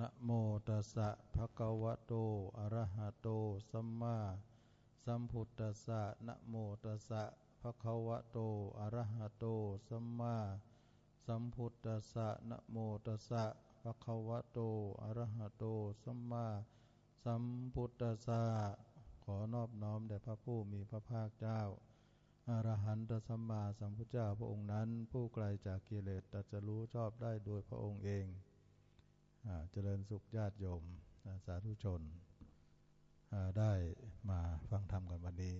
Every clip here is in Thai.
นะโมตัสสะภะคะวะโต อะระหะโต สัมมาสัมพุทธัสสะนะโมตัสสะภะคะวะโต อะระหะโต สัมมาสัมพุทธัสสะนะโมตัสสะภะคะวะโต อะระหะโต สัมมาสัมพุทธัสสะขอนอบน้อมแด่พระผู้มีพระภาคเจ้า อรหันตสัมมาสัมพุทธเจ้าพระองค์นั้น ผู้ไกลจากกิเลสตัจะรู้ชอบได้โดยพระองค์เอง เจริญสุขญาติโยมสาธุชน ได้มาฟังธรรมกันวันนี้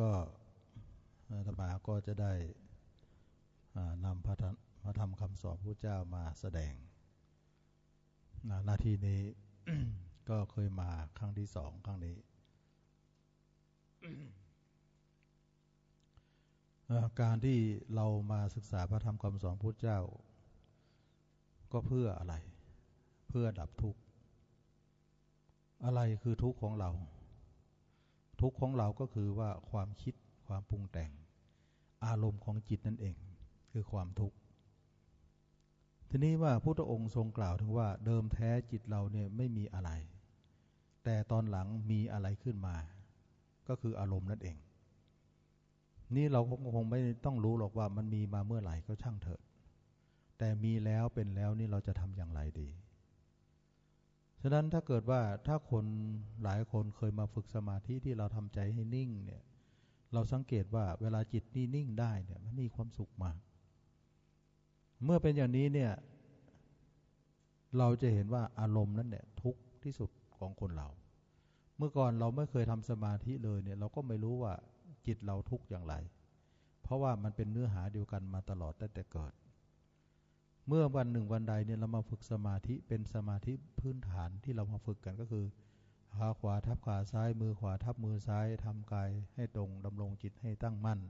ก็ธรรมาก็จะได้นำพระธรรมคำสอนพระเจ้ามาแสดง หน้าที่นี้ก็เคยมาครั้งที่สองครั้งนี้ การที่เรามาศึกษาพระธรรมคำสอนพุทธเจ้า ก็เพื่ออะไร เพื่อดับทุกข์ อะไรคือทุกข์ของเรา ทุกข์ของเราก็คือว่าความคิดความปรุงแต่ง อารมณ์ของจิตนั่นเอง คือความทุกข์ทีนี้ว่าพุทธองค์ทรงกล่าวถึงว่าเดิมแท้จิตเราเนี่ยไม่มีอะไร แต่ตอนหลังมีอะไรขึ้นมา ก็คืออารมณ์นั่นเอง นี่เราคงไม่ต้องรู้หรอกว่ามันมีมาเมื่อไหร่ก็ช่างเถิดแต่มีแล้วเป็นแล้วนี่เราจะทำอย่างไรดี ฉะนั้นถ้าเกิดว่าถ้าคนหลายคนเคยมาฝึกสมาธิที่เราทำใจให้นิ่งเนี่ย เราสังเกตว่าเวลาจิตนี่นิ่งได้เนี่ยมันมีความสุขมาก เมื่อเป็นอย่างนี้เนี่ย เราจะเห็นว่าอารมณ์นั้นเนี่ยทุกข์ที่สุดของคนเรา เมื่อก่อนเราไม่เคยทำสมาธิเลยเนี่ย เราก็ไม่รู้ว่า จิตเราทุกข์อย่างไร เพราะว่ามันเป็นเนื้อหาเดียวกันมาตลอดตั้งแต่เกิด เมื่อวันหนึ่งวันใดเนี่ยเรามาฝึกสมาธิเป็นสมาธิพื้นฐานที่เรามาฝึกกันก็คือขาขวาทับขาซ้ายมือขวาทับมือซ้ายทำกายให้ตรงดำรงจิตให้ตั้งมั่น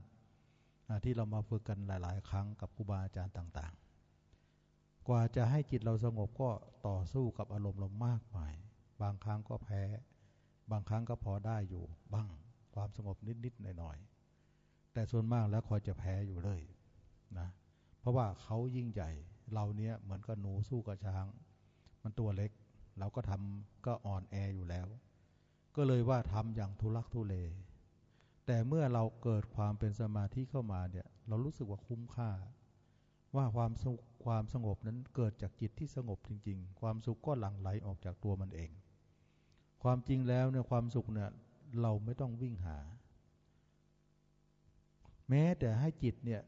ที่เรามาฝึกกันหลาย ๆ ครั้งกับครูบาอาจารย์ต่าง ๆ กว่าจะให้จิตเราสงบก็ต่อสู้กับอารมณ์เรามากมาย บางครั้งก็แพ้ บางครั้งก็พอได้อยู่บ้าง ความสงบนิดๆหน่อยๆแต่ส่วนมากแล้วคอยจะแพ้อยู่เลยนะเพราะว่าเขายิ่งใหญ่เราเนี้ยเหมือนกับหนูสู้กับช้าง มันตัวเล็ก เราก็ทำก็อ่อนแออยู่แล้ว ก็เลยว่าทำอย่างทุลักทุเล แต่เมื่อเราเกิดความเป็นสมาธิเข้ามาเนี่ย เรารู้สึกว่าคุ้มค่า ว่าความสุขความสงบนั้นเกิดจากจิตที่สงบจริง ๆ ความสุขก็หลั่งไหลออกจากตัวมันเอง ความจริงแล้วเนี่ยความสุขเนี่ย เราไม่ต้องวิ่งหา แม้แต่ให้จิตเนี่ย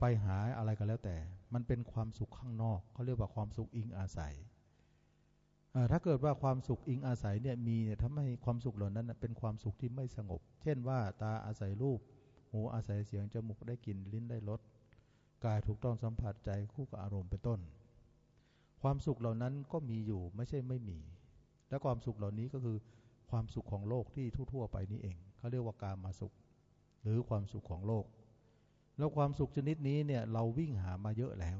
ไปหาอะไรก็แล้วแต่ มันเป็นความสุขข้างนอกเขาเรียกว่าความสุขอิงอาศัยถ้าเกิดว่าความสุขอิงอาศัยเนี่ยมีเนี่ยทำให้ความสุขเหล่านั้นเป็นความสุขที่ไม่สงบ เช่นว่าตาอาศัยรูป หูอาศัยเสียง จมูกได้กลิ่น ลิ้นได้รส กายถูกต้องสัมผัสใจคู่กับอารมณ์เป็นต้น ความสุขเหล่านั้นก็มีอยู่ไม่ใช่ไม่มี และความสุขเหล่านี้ก็คือความสุขของโลกที่ทั่วๆไปนี้เองเขาเรียกว่าการมาสุข หรือความสุขของโลก แล้วความสุขชนิดนี้เนี่ยเราวิ่งหามาเยอะแล้ว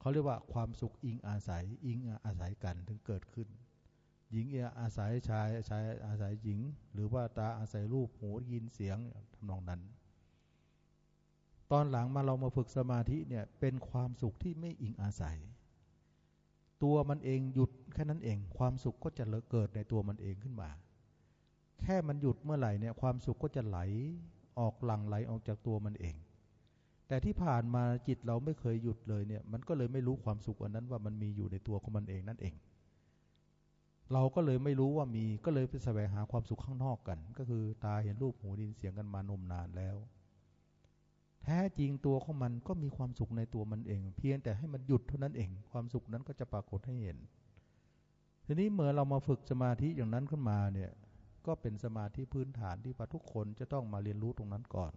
เขาเรียกว่าความสุขอิงอาศัยอิงอาศัยกันถึงเกิดขึ้น หญิงอาศัยชายชายอาศัยหญิง หรือว่าตาอาศัยรูปหูยินเสียงทำนองนั้น ตอนหลังมาเรามาฝึกสมาธิเนี่ยเป็นความสุขที่ไม่อิงอาศัย ตัวมันเองหยุดแค่นั้นเอง ความสุขก็จะเกิดในตัวมันเองขึ้นมา แค่มันหยุดเมื่อไหร่เนี่ยความสุขก็จะไหลออกหลังไหลออกจากตัวมันเอง แต่ที่ผ่านมาจิตเราไม่เคยหยุดเลยเนี่ย มันก็เลยไม่รู้ความสุขอันนั้นว่ามันมีอยู่ในตัวของมันเองนั่นเอง เราก็เลยไม่รู้ว่ามีก็เลยไปแสวงหาความสุขข้างนอกกัน ก็คือตาเห็นรูปหูดินเสียงกันมานมนานแล้ว แท้จริงตัวของมันก็มีความสุขในตัวมันเอง เพียงแต่ให้มันหยุดเท่านั้นเอง ความสุขนั้นก็จะปรากฏให้เห็น ทีนี้เมื่อเรามาฝึกสมาธิอย่างนั้นขึ้นมาเนี่ยก็เป็นสมาธิพื้นฐานที่พระทุกคนจะต้องมาเรียนรู้ตรงนั้นก่อน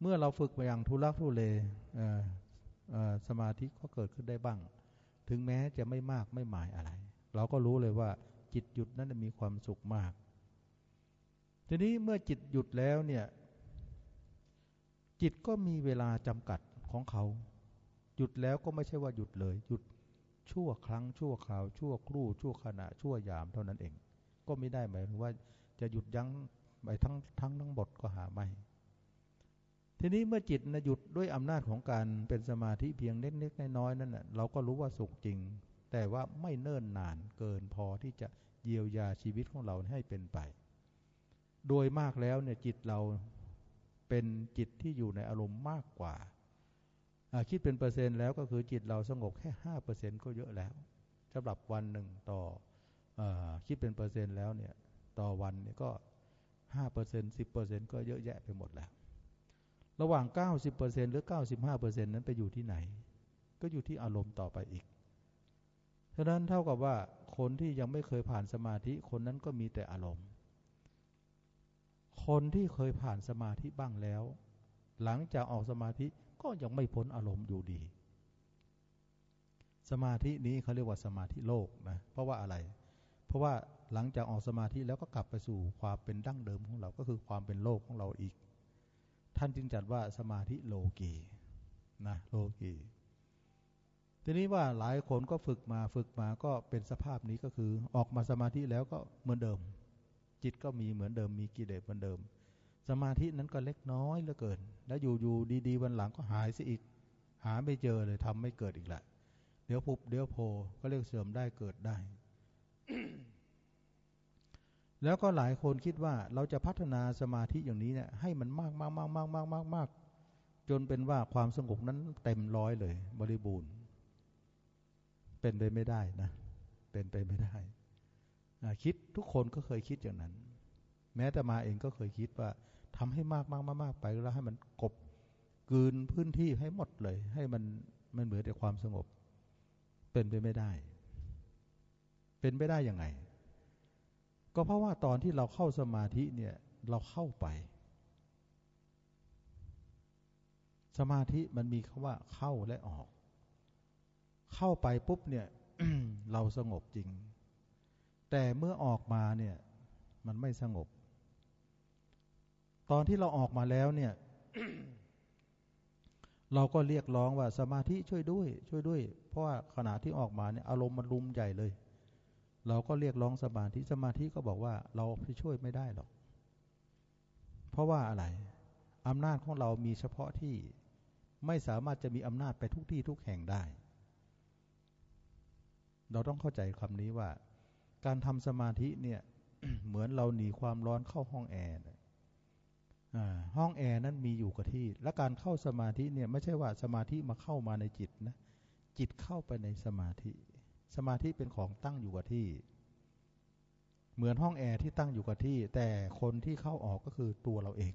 เมื่อเราฝึกไปอย่างทุลักทุเลสมาธิก็เกิดขึ้นได้บ้าง ถึงแม้จะไม่มากไม่หมายอะไร เราก็รู้เลยว่าจิตหยุดนั้นมีความสุขมาก ทีนี้เมื่อจิตหยุดแล้วเนี่ย จิตก็มีเวลาจำกัดของเขา หยุดแล้วก็ไม่ใช่ว่าหยุดเลย หยุดชั่วครั้งชั่วคราว ชั่วครู่ ชั่วขณะ ชั่วยามเท่านั้นเอง ก็ไม่ได้หมายถึงว่าจะหยุดยั้งไปทั้งทั้งทั้งหมดก็หาไม่ ทีนี้เมื่อจิตนะหยุดด้วยอำนาจของการเป็นสมาธิเพียงเล็กๆน้อยๆนั่นนะเราก็รู้ว่าสุขจริง แต่ว่าไม่เนิ่นนานเกินพอที่จะเยียวยาชีวิตของเราให้เป็นไป โดยมากแล้วเนี่ยจิตเรา เป็นจิตที่อยู่ในอารมณ์มากกว่า คิดเป็นเปอร์เซ็นต์แล้วก็คือจิตเราสงบแค่ห้าเปอร์เซ็นต์ก็เยอะแล้วสำหรับวันหนึ่งต่ออคิดเป็นเปอร์เซ็นต์แล้วเนี่ยต่อวันเนี่ยก็ห้าเปอร์เซ็นต์สิบเปอร์เซ็นต์ก็เยอะแยะไปหมดแล้ว ระหว่างเก้าสิบเปอร์เซ็นต์หรือเก้าสิบห้าเปอร์เซ็นต์นั้นไปอยู่ที่ไหน ก็อยู่ที่อารมณ์ต่อไปอีกฉะนั้นเท่ากับว่าคนที่ยังไม่เคยผ่านสมาธิคนนั้นก็มีแต่อารมณ์ คนที่เคยผ่านสมาธิบ้างแล้ว หลังจากออกสมาธิก็ยังไม่พ้นอารมณ์อยู่ดี สมาธินี้เขาเรียกว่าสมาธิโลกนะเพราะว่าอะไร เพราะว่าหลังจากออกสมาธิแล้วก็กลับไปสู่ความเป็นดั้งเดิมของเราก็คือความเป็นโลกของเราอีก ท่านจึงจัดว่าสมาธิโลกีนะโลกีทีนี้ว่าหลายคนก็ฝึกมาฝึกมาก็เป็นสภาพนี้ก็คือ ออกมาสมาธิแล้วก็เหมือนเดิม จิตก็มีเหมือนเดิมมีกิเลสเหมือนเดิม สมาธินั้นก็เล็กน้อยเหลือเกิน แล้วอยู่ๆดีๆวันหลังก็หายซะอีก หาไม่เจอเลยทำไม่เกิดอีกแหละเดี๋ยวพุบเดี๋ยวโพก็เรียกเสื่อมได้เกิดได้ แล้วก็หลายคนคิดว่าเราจะพัฒนาสมาธิอย่างนี้เนี่ยให้มันมากมากมากมากมากมากมากจนเป็นว่าความสงบนั้นเต็มร้อยเลย บริบูรณ์ เป็นไปไม่ได้นะ เป็นไปไม่ได้ คิดทุกคนก็เคยคิดอย่างนั้น แม้แต่มาเองก็เคยคิดว่าทำให้มากมากมากมากไปแล้วให้มันกบกืนพื้นที่ให้หมดเลย ให้มันมันเหมือนแต่ความสงบ เป็นไปไม่ได้ เป็นไปได้ยังไง ก็เพราะว่าตอนที่เราเข้าสมาธิเนี่ยเราเข้าไป สมาธิมันมีคำว่าเข้าและออก เข้าไปปุ๊บเนี่ยเราสงบจริง แต่เมื่อออกมาเนี่ย มันไม่สงบ ตอนที่เราออกมาแล้วเนี่ย เราก็เรียกร้องว่าสมาธิช่วยด้วย ช่วยด้วย เพราะว่าขณะที่ออกมาเนี่ยอารมณ์มันรุมใหญ่เลย เราก็เรียกร้องสมาธิสมาธิก็บอกว่า เราช่วยไม่ได้หรอก เพราะว่าอะไรอำนาจของเรามีเฉพาะที่ไม่สามารถจะมีอำนาจไปทุกที่ทุกแห่งได้ เราต้องเข้าใจคำนี้ว่า การทำสมาธิเนี่ยเหมือนเราหนีความร้อนเข้าห้องแอร์ห้องแอร์นั้นมีอยู่กับที่ และการเข้าสมาธิเนี่ยไม่ใช่ว่าสมาธิมาเข้ามาในจิตนะ จิตเข้าไปในสมาธิ สมาธิเป็นของตั้งอยู่กับที่ เหมือนห้องแอร์ที่ตั้งอยู่กับที่ แต่คนที่เข้าออกก็คือตัวเราเอง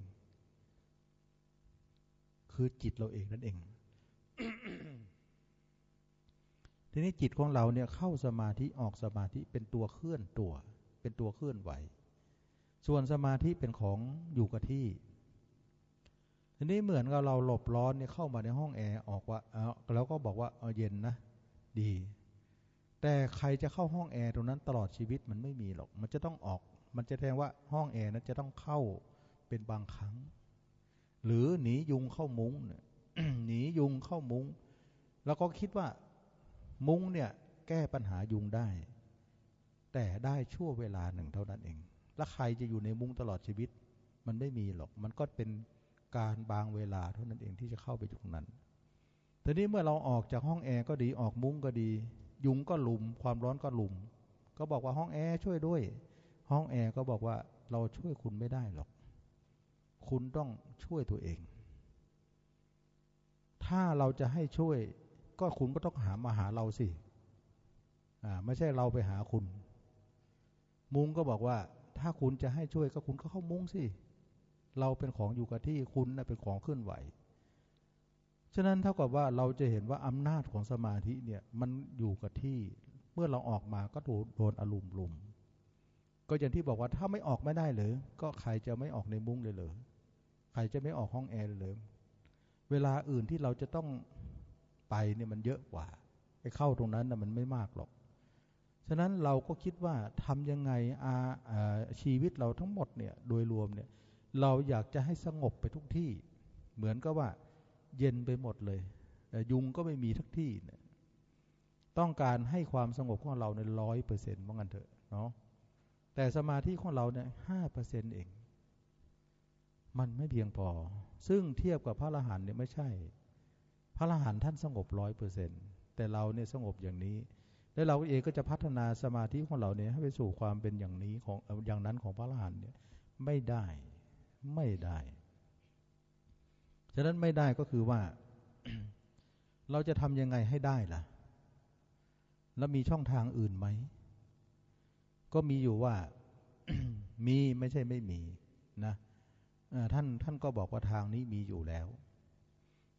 คือจิตเราเองนั่นเอง ทีนี้จิตของเราเนี่ยเข้าสมาธิออกสมาธิเป็นตัวเคลื่อนตัว เป็นตัวเคลื่อนไหว ส่วนสมาธิเป็นของอยู่กับที่ ทีนี้เหมือนกับเราหลบร้อนเนี่ยเข้ามาในห้องแอร์ออกว่าแล้วก็บอกว่าเออเย็นนะดี แต่ใครจะเข้าห้องแอร์ตรงนั้นตลอดชีวิตมันไม่มีหรอก มันจะต้องออก มันจะแทงว่าห้องแอร์นั้นจะต้องเข้าเป็นบางครั้ง หรือหนียุงเข้ามุ้งหนียุงเข้ามุ้งแล้วก็คิดว่า มุ้งเนี่ยแก้ปัญหายุงได้ แต่ได้ชั่วเวลาหนึ่งเท่านั้นเอง แล้วใครจะอยู่ในมุ้งตลอดชีวิต มันไม่มีหรอก มันก็เป็นการบางเวลาเท่านั้นเองที่จะเข้าไปอยู่ตรงนั้นทีนี้เมื่อเราออกจากห้องแอร์ก็ดีออกมุ้งก็ดี ยุงก็ลุม ความร้อนก็ลุม ก็บอกว่าห้องแอร์ช่วยด้วย ห้องแอร์ก็บอกว่าเราช่วยคุณไม่ได้หรอก คุณต้องช่วยตัวเอง ถ้าเราจะให้ช่วย ก็คุณก็ต้องหามาหาเราสิอ่าไม่ใช่เราไปหาคุณ มุ้งก็บอกว่า ถ้าคุณจะให้ช่วยก็คุณก็เข้ามุ้งสิเราเป็นของอยู่กับที่คุณนะเป็นของเคลื่อนไหว ฉะนั้นเท่ากับว่าเราจะเห็นว่าอำนาจของสมาธิเนี่ยมันอยู่กับที่ เมื่อเราออกมาก็โดนโดนอารมณ์ลุม ก็อย่างที่บอกว่าถ้าไม่ออกไม่ได้เลยก็ใครจะไม่ออกในมุ้งเลยเลยใครจะไม่ออกห้องแอร์เลยเวลาอื่นที่เราจะต้อง ไปเนี่ยมันเยอะกว่าไอ้เข้าตรงนั้นนะมันไม่มากหรอก ฉะนั้นเราก็คิดว่าทำยังไงอาชีวิตเราทั้งหมดเนี่ยโดยรวมเนี่ยเราอยากจะให้สงบไปทุกที่ เหมือนกับว่า เย็นไปหมดเลย ยุงก็ไม่มีทุกที่เนี่ยต้องการให้ความสงบของเราในร้อยเปอร์เซ็นต์ว่างั้นเถอะเนาะแต่สมาธิของเราเนี่ยห้าเปอร์เซ็นต์เอง มันไม่เพียงพอ ซึ่งเทียบกับพระอรหันต์เนี่ยไม่ใช่ พระอรหันต์ท่านสงบร้อยเปอร์เซ็นต์แต่เราเนี่ยสงบอย่างนี้ แล้วเราเองก็จะพัฒนาสมาธิของเราเนี่ยให้ไปสู่ความเป็นอย่างนี้ของอย่างนั้นของพระอรหันต์เนี่ยไม่ได้ไม่ได้ฉะนั้นไม่ได้ก็คือว่า เราจะทำยังไงให้ได้ล่ะ แล้วมีช่องทางอื่นไหม ก็มีอยู่ว่า มีไม่ใช่ไม่มีนะท่านท่านก็บอกว่าทางนี้มีอยู่แล้ว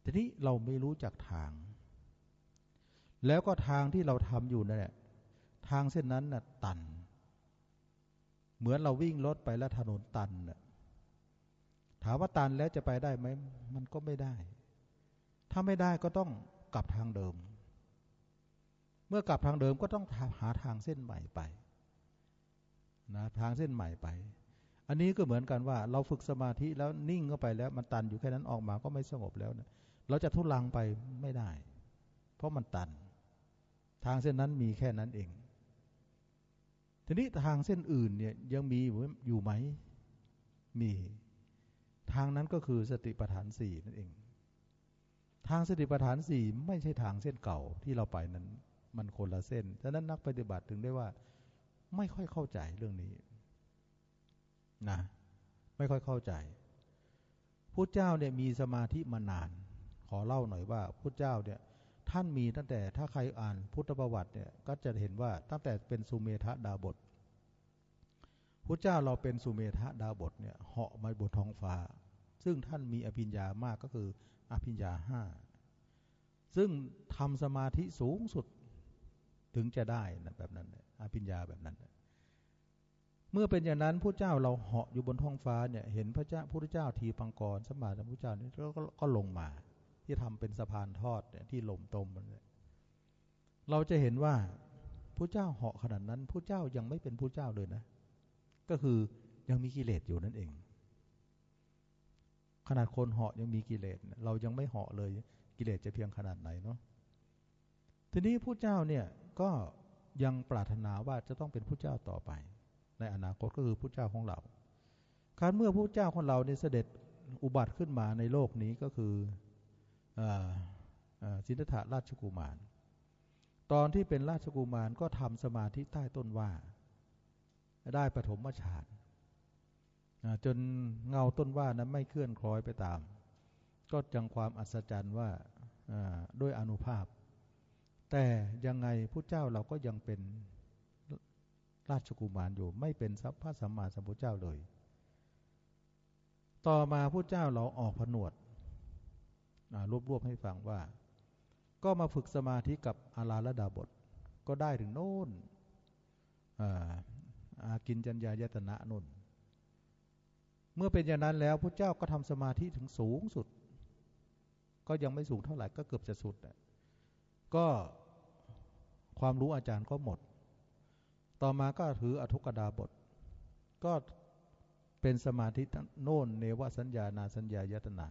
ทีนี้เราไม่รู้จักทาง แล้วก็ทางที่เราทำอยู่นั่นแหละ ทางเส้นนั้นน่ะตัน เหมือนเราวิ่งรถไปแล้วถนนตันน่ะถามว่าตันแล้วจะไปได้ไหม มันก็ไม่ได้ ถ้าไม่ได้ก็ต้องกลับทางเดิม เมื่อกลับทางเดิมก็ต้องหาทางเส้นใหม่ไปนะทางเส้นใหม่ไป อันนี้ก็เหมือนกันว่า เราฝึกสมาธิแล้วนิ่งเข้าไปแล้ว มันตันอยู่แค่นั้นออกมาก็ไม่สงบแล้วเนี่ย เราจะทุลังไปไม่ได้ เพราะมันตัน ทางเส้นนั้นมีแค่นั้นเอง ทีนี้ทางเส้นอื่นเนี่ยยังมีอยู่ไหม มี ทางนั้นก็คือสติปัฏฐานสี่นั่นเอง ทางสติปัฏฐานสี่ไม่ใช่ทางเส้นเก่าที่เราไปนั้น มันคนละเส้นฉะนั้นนักปฏิบัติถึงได้ว่า ไม่ค่อยเข้าใจเรื่องนี้ นะ ไม่ค่อยเข้าใจพุทธเจ้าเนี่ยมีสมาธิมานาน ขอเล่าหน่อยว่าพุทธเจ้าเนี่ยท่านมีตั้งแต่ถ้าใครอ่านพุทธประวัติเนี่ยก็จะเห็นว่าตั้งแต่เป็นสุเมธดาบทพุทธเจ้าเราเป็นสุเมธดาบทเนี่ยเหาะมาบนท้องฟ้า ซึ่งท่านมีอภิญญามากก็คืออภิญญาห้าซึ่งทำสมาธิสูงสุดถึงจะได้นะแบบนั้นอภิญญาแบบนั้น เมื่อเป็นอย่างนั้นพระเจ้าเราเหาะอยู่บนท้องฟ้าเนี่ยเห็นพระเจ้าพระเจ้าทีปังกรสมมาสัมพุทธเจ้านี่ก็ก็ลงมา ที่ทำเป็นสะพานทอดเนี่ยที่หล่มตมมันเราจะเห็นว่าพระเจ้าเหาะขนาดนั้นพระเจ้ายังไม่เป็นพระเจ้าเลยนะ ก็คือยังมีกิเลสอยู่นั่นเอง ขนาดคนเหาะยังมีกิเลสเรายังไม่เหาะเลยกิเลสจะเพียงขนาดไหนเนาะทีนี้พระเจ้าเนี่ยก็ยังปรารถนาว่าจะต้องเป็นพระเจ้าต่อไป ในอนาคตก็คือพระเจ้าของเรา การเมื่อพระเจ้าของเราเนี่ยเสด็จอุบัติขึ้นมาในโลกนี้ก็คือ สิทธัตถะราชกุมาร ตอนที่เป็นราชกุมารก็ทำสมาธิใต้ต้นว่า ได้ปฐมฌานจนเงาต้นว่านั้นไม่เคลื่อนคล้อยไปตาม ก็จังความอัศจรรย์ว่าด้วยอนุภาพ แต่ยังไงพระเจ้าเราก็ยังเป็นราชกุมารอยู่ไม่เป็นพระสัมมาสัมพุทธเจ้าเลย ต่อมาพระเจ้าเราออกผนวด รวบรวบให้ฟังว่า ก็มาฝึกสมาธิกับอาลาลดาบท ก็ได้ถึงโน่นอากินจัญญายตนะนุ่น เมื่อเป็นอย่างนั้นแล้วพระเจ้าก็ทำสมาธิถึงสูงสุด ก็ยังไม่สูงเท่าไหร่ก็เกือบจะสุดก็ความรู้อาจารย์ก็หมด ต่อมาก็ถืออทุกดาบท ก็เป็นสมาธิโน่นเนวสัญญานาสัญญายตนา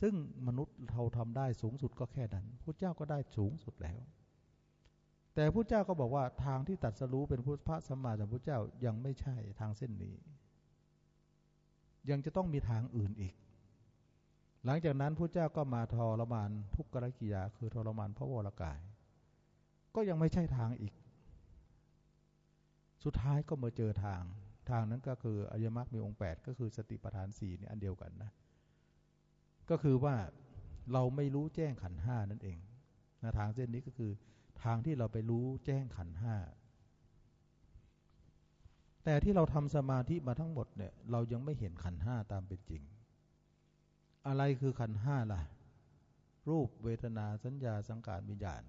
ซึ่งมนุษย์เราทำได้สูงสุดก็แค่นั้นพระเจ้าก็ได้สูงสุดแล้ว แต่พระเจ้าก็บอกว่าทางที่ตัดสรู้เป็นพระสัมมาสัมพุทธเจ้ายังไม่ใช่ทางเส้นนี้ ยังจะต้องมีทางอื่นอีก หลังจากนั้นพระเจ้าก็มาทรมานทุกขกิยาคือทรมานพระวรากาย ก็ยังไม่ใช่ทางอีก สุดท้ายก็มาเจอทาง ทางนั้นก็คืออริยมรรคมีองค์ 8 ก็คือสติปัฏฐานสี่นี่อันเดียวกันนะ ก็คือว่าเราไม่รู้แจ้งขันห้านั่นเองนะทางเส้นนี้ก็คือทางที่เราไปรู้แจ้งขันห้าแต่ที่เราทำสมาธิมาทั้งหมดเนี่ย เรายังไม่เห็นขันห้าตามเป็นจริง อะไรคือขันห้าล่ะ รูปเวทนาสัญญาสังขารวิญญาณ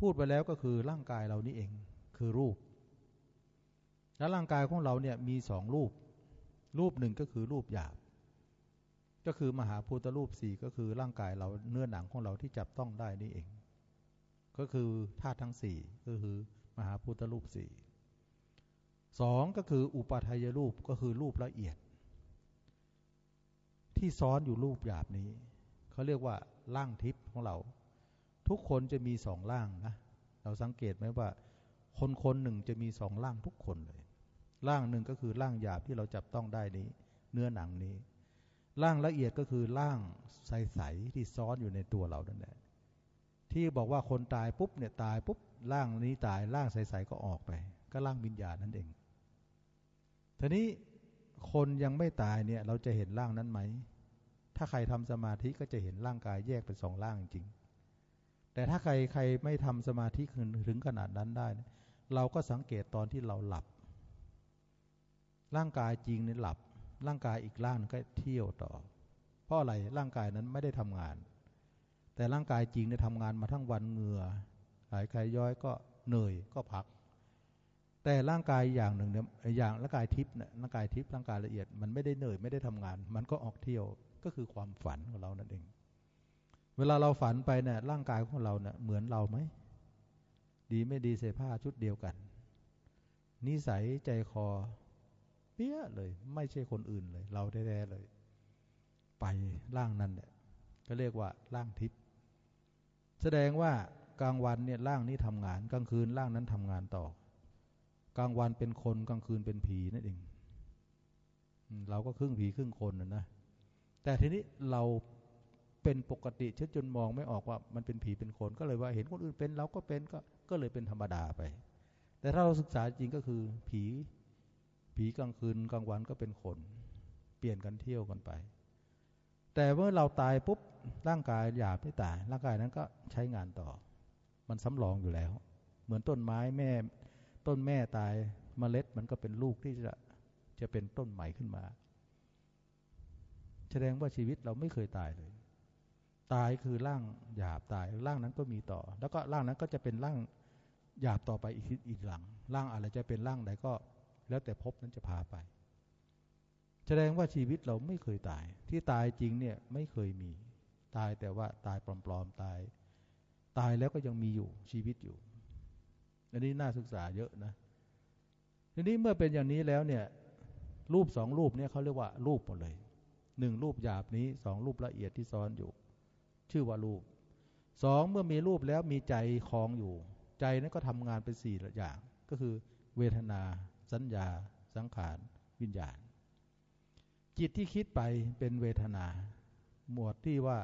พูดไปแล้วก็คือร่างกายเรานี่เอง คือรูป แล้วร่างกายของเราเนี่ยมีสองรูป รูปหนึ่งก็คือรูปหยาบ ก็คือมหาภูตรูปสี่ก็คือร่างกายเราเนื้อหนังของเราที่จับต้องได้นี่เอง ก็คือธาตุทั้งสี่ก็คือมหาภูตรูปสี่สองก็คืออุปาทายรูปก็คือรูปละเอียด ที่ซ้อนอยู่รูปหยาบนี้เขาเรียกว่าร่างทิพย์ของเรา ทุกคนจะมีสองร่างนะเราสังเกตไหมว่า คนคนหนึ่งจะมีสองร่างทุกคนเลยร่างหนึ่งก็คือร่างหยาบที่เราจับต้องได้นี้ เนื้อหนังนี้ ร่างละเอียดก็คือร่างใสๆที่ซ้อนอยู่ในตัวเรานั่นแหละที่บอกว่าคนตายปุ๊บเนี่ยตายปุ๊บร่างนี้ตายร่างใสๆก็ออกไป ก็ร่างวิญญาณนั่นเองทีนี้คนยังไม่ตายเนี่ยเราจะเห็นร่างนั้นไหม ถ้าใครทำสมาธิก็จะเห็นร่างกายแยกเป็นสองร่างจริง แต่ถ้าใครใครไม่ทำสมาธิถึงขนาดนั้นได้ เราก็สังเกตตอนที่เราหลับ ร่างกายจริงเนี่ยหลับ ร่างกายอีกร่างก็เที่ยวต่อ เพราะอะไรร่างกายนั้นไม่ได้ทำงาน แต่ร่างกายจริงเนี่ยทำงานมาทั้งวันเหงื่อหายใจย้อยก็เหนื่อยก็พัก แต่ร่างกายอย่างหนึ่งเนี่ยอย่างร่างกายทิพย์เนี่ยร่างกายทิพย์ร่างกายละเอียดมันไม่ได้เหนื่อยไม่ได้ทำงาน มันก็ออกเที่ยวก็คือความฝันของเรานั่นเอง เวลาเราฝันไปเนี่ยร่างกายของเราเนี่ยเหมือนเราไหมดีไม่ดีเสื้อผ้าชุดเดียวกัน นิสัยใจคอ เปี้ยเลย ไม่ใช่คนอื่นเลย เราแท้ๆเลย ไปร่างนั้นเนี่ยก็เรียกว่าร่างทิพย์แสดงว่ากลางวันเนี่ยร่างนี้ทำงาน กลางคืนร่างนั้นทำงานต่อ กลางวันเป็นคนกลางคืนเป็นผีนั่นเองเราก็ครึ่งผีครึ่งคนนะนะแต่ทีนี้เราเป็นปกติเช่นจนมองไม่ออกว่ามันเป็นผีเป็นคนก็เลยว่าเห็นคนอื่นเป็นเราก็เป็นก็ก็เลยเป็นธรรมดาไป แต่ถ้าเราศึกษาจริงก็คือ ผี ผีกลางคืนกลางวันก็เป็นคน เปลี่ยนกันเที่ยวกันไป แต่เมื่อเราตายปุ๊บร่างกายหยาบไม่ตาย ร่างกายนั้นก็ใช้งานต่อ มันสำรองอยู่แล้ว เหมือนต้นไม้แม่ ต้นแม่ตายมเมล็ดมันก็เป็นลูกที่จะจะเป็นต้นใหม่ขึ้นมา แสดงว่าชีวิตเราไม่เคยตายเลย ตายคือร่างหยาบตายร่างนั้นก็มีต่อ แล้วก็ร่างนั้นก็จะเป็นร่างหยาบต่อไปอีกอีกหลัง ร่างอะไรจะเป็นร่างใดก็ แล้วแต่พบนั้นจะพาไป แสดงว่าชีวิตเราไม่เคยตาย ที่ตายจริงเนี่ยไม่เคยมี ตายแต่ว่าตายปลอมๆตาย ตายแล้วก็ยังมีอยู่ชีวิตอยู่ อันนี้น่าศึกษาเยอะนะ ทีนี้เมื่อเป็นอย่างนี้แล้วเนี่ย รูปสองรูปเนี่ยเขาเรียกว่ารูปหมดเลยหนึ่งรูปหยาบนี้สองรูปละเอียดที่ซ้อนอยู่ ชื่อว่ารูปสองเมื่อมีรูปแล้วมีใจคลองอยู่ ใจนั้นก็ทำงานเป็นสี่อย่าง ก็คือ เวทนา สัญญา สังขาร วิญญาณ จิตที่คิดไปเป็นเวทนา หมวดที่ว่า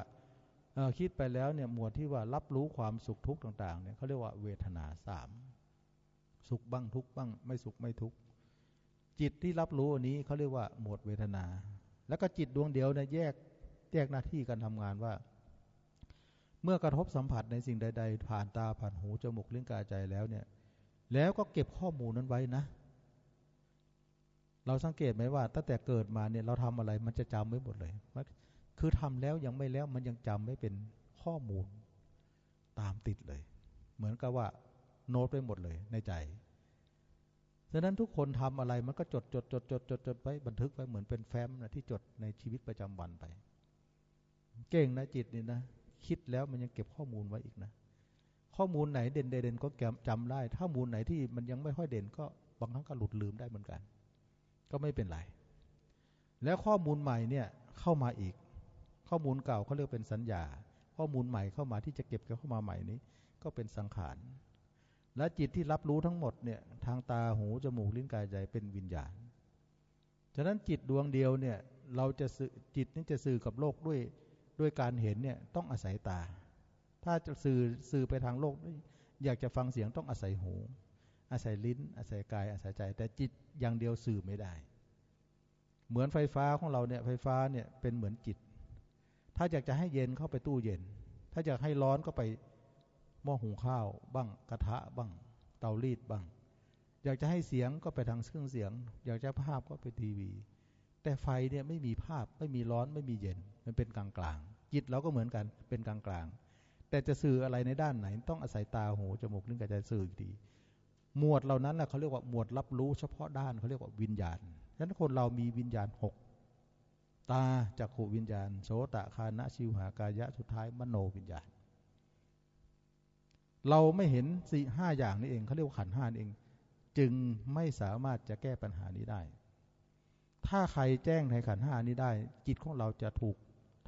คิดไปแล้วเนี่ยหมวดที่ว่ารับรู้ความสุขทุกข์ต่าง ๆเนี่ยเขาเรียกว่าเวทนาสามสุขบ้างทุกข์บ้างไม่สุขไม่ทุกข์จิตที่รับรู้อันนี้เขาเรียกว่าหมวดเวทนา แล้วก็จิตดวงเดียวเนี่ยแยกแยกหน้าที่การทำงานว่า เมื่อกระทบสัมผัสในสิ่งใด ๆ ผ่านตาผ่านหูจมูกลิ้นกายใจแล้วเนี่ย แล้วก็เก็บข้อมูลนั้นไว้นะ เราสังเกตไหมว่าตั้งแต่เกิดมาเนี่ยเราทำอะไรมันจะจำไว้หมดเลยคือทำแล้วยังไม่แล้วมันยังจำไม่เป็นข้อมูลตามติดเลย เหมือนกับว่าโน้ตไปหมดเลยในใจดังนั้นทุกคนทำอะไรมันก็จดจดจดจดจดจดไว้บันทึกไว้เหมือนเป็นแฟ้มนะที่จดในชีวิตประจำวันไป เก่งนะจิตนี่นะคิดแล้วมันยังเก็บข้อมูลไว้อีกนะ ข้อมูลไหนเด่นเด่นก็จำได้ ถ้ามูลไหนที่มันยังไม่ค่อยเด่นก็บางครั้งก็หลุดลืมได้เหมือนกัน ก็ไม่เป็นไร แล้วข้อมูลใหม่เนี่ยเข้ามาอีก ข้อมูลเก่าเขาเรียกเป็นสัญญา ข้อมูลใหม่เข้ามาที่จะเก็บเข้ามาใหม่นี้ ก็เป็นสังขาร และจิตที่รับรู้ทั้งหมดเนี่ยทางตาหูจมูกลิ้นกายใจเป็นวิญญาณ ฉะนั้นจิตดวงเดียวเนี่ยเราจะจิตนี้จะสื่อกับโลกด้วยด้วยการเห็นเนี่ยต้องอาศัยตา ถ้าจะสื่อสื่อไปทางโลก อยากจะฟังเสียงต้องอาศัยหู อาศัยลิ้น อาศัยกาย อาศัยใจ แต่จิตอย่างเดียวสื่อไม่ได้ เหมือนไฟฟ้าของเราเนี่ยไฟฟ้าเนี่ยเป็นเหมือนจิต ถ้าอยากจะให้เย็นเข้าไปตู้เย็น ถ้าอยากให้ร้อนก็ไปหม้อหุงข้าว บ้างกระทะบ้าง เตารีดบ้าง อยากจะให้เสียงก็ไปทางเครื่องเสียง อยากจะภาพก็ไปทีวี แต่ไฟเนี่ยไม่มีภาพไม่มีร้อนไม่มีเย็น มันเป็นกลางกลางจิตเราก็เหมือนกันเป็นกลางกลางแต่จะสื่ออะไรในด้านไหน ต้องอาศัยตาหูจมูกลิ้นกายใจสื่ออีกที หมวดเหล่านั้นนะเขาเรียกว่าหมวดรับรู้เฉพาะด้านเขาเรียกว่าวิญญาณฉะนั้นคนเรามีวิญญาณหกตาจักขูวิญญาณ โสตคานะชิวหากายะสุดท้ายมโนวิญญาณ เราไม่เห็นสี่ห้าอย่างนี้เองเขาเรียกว่าขันห้าเอง จึงไม่สามารถจะแก้ปัญหานี้ได้ ถ้าใครแจ้งในขันห้านี้ได้ จิตของเราจะถูก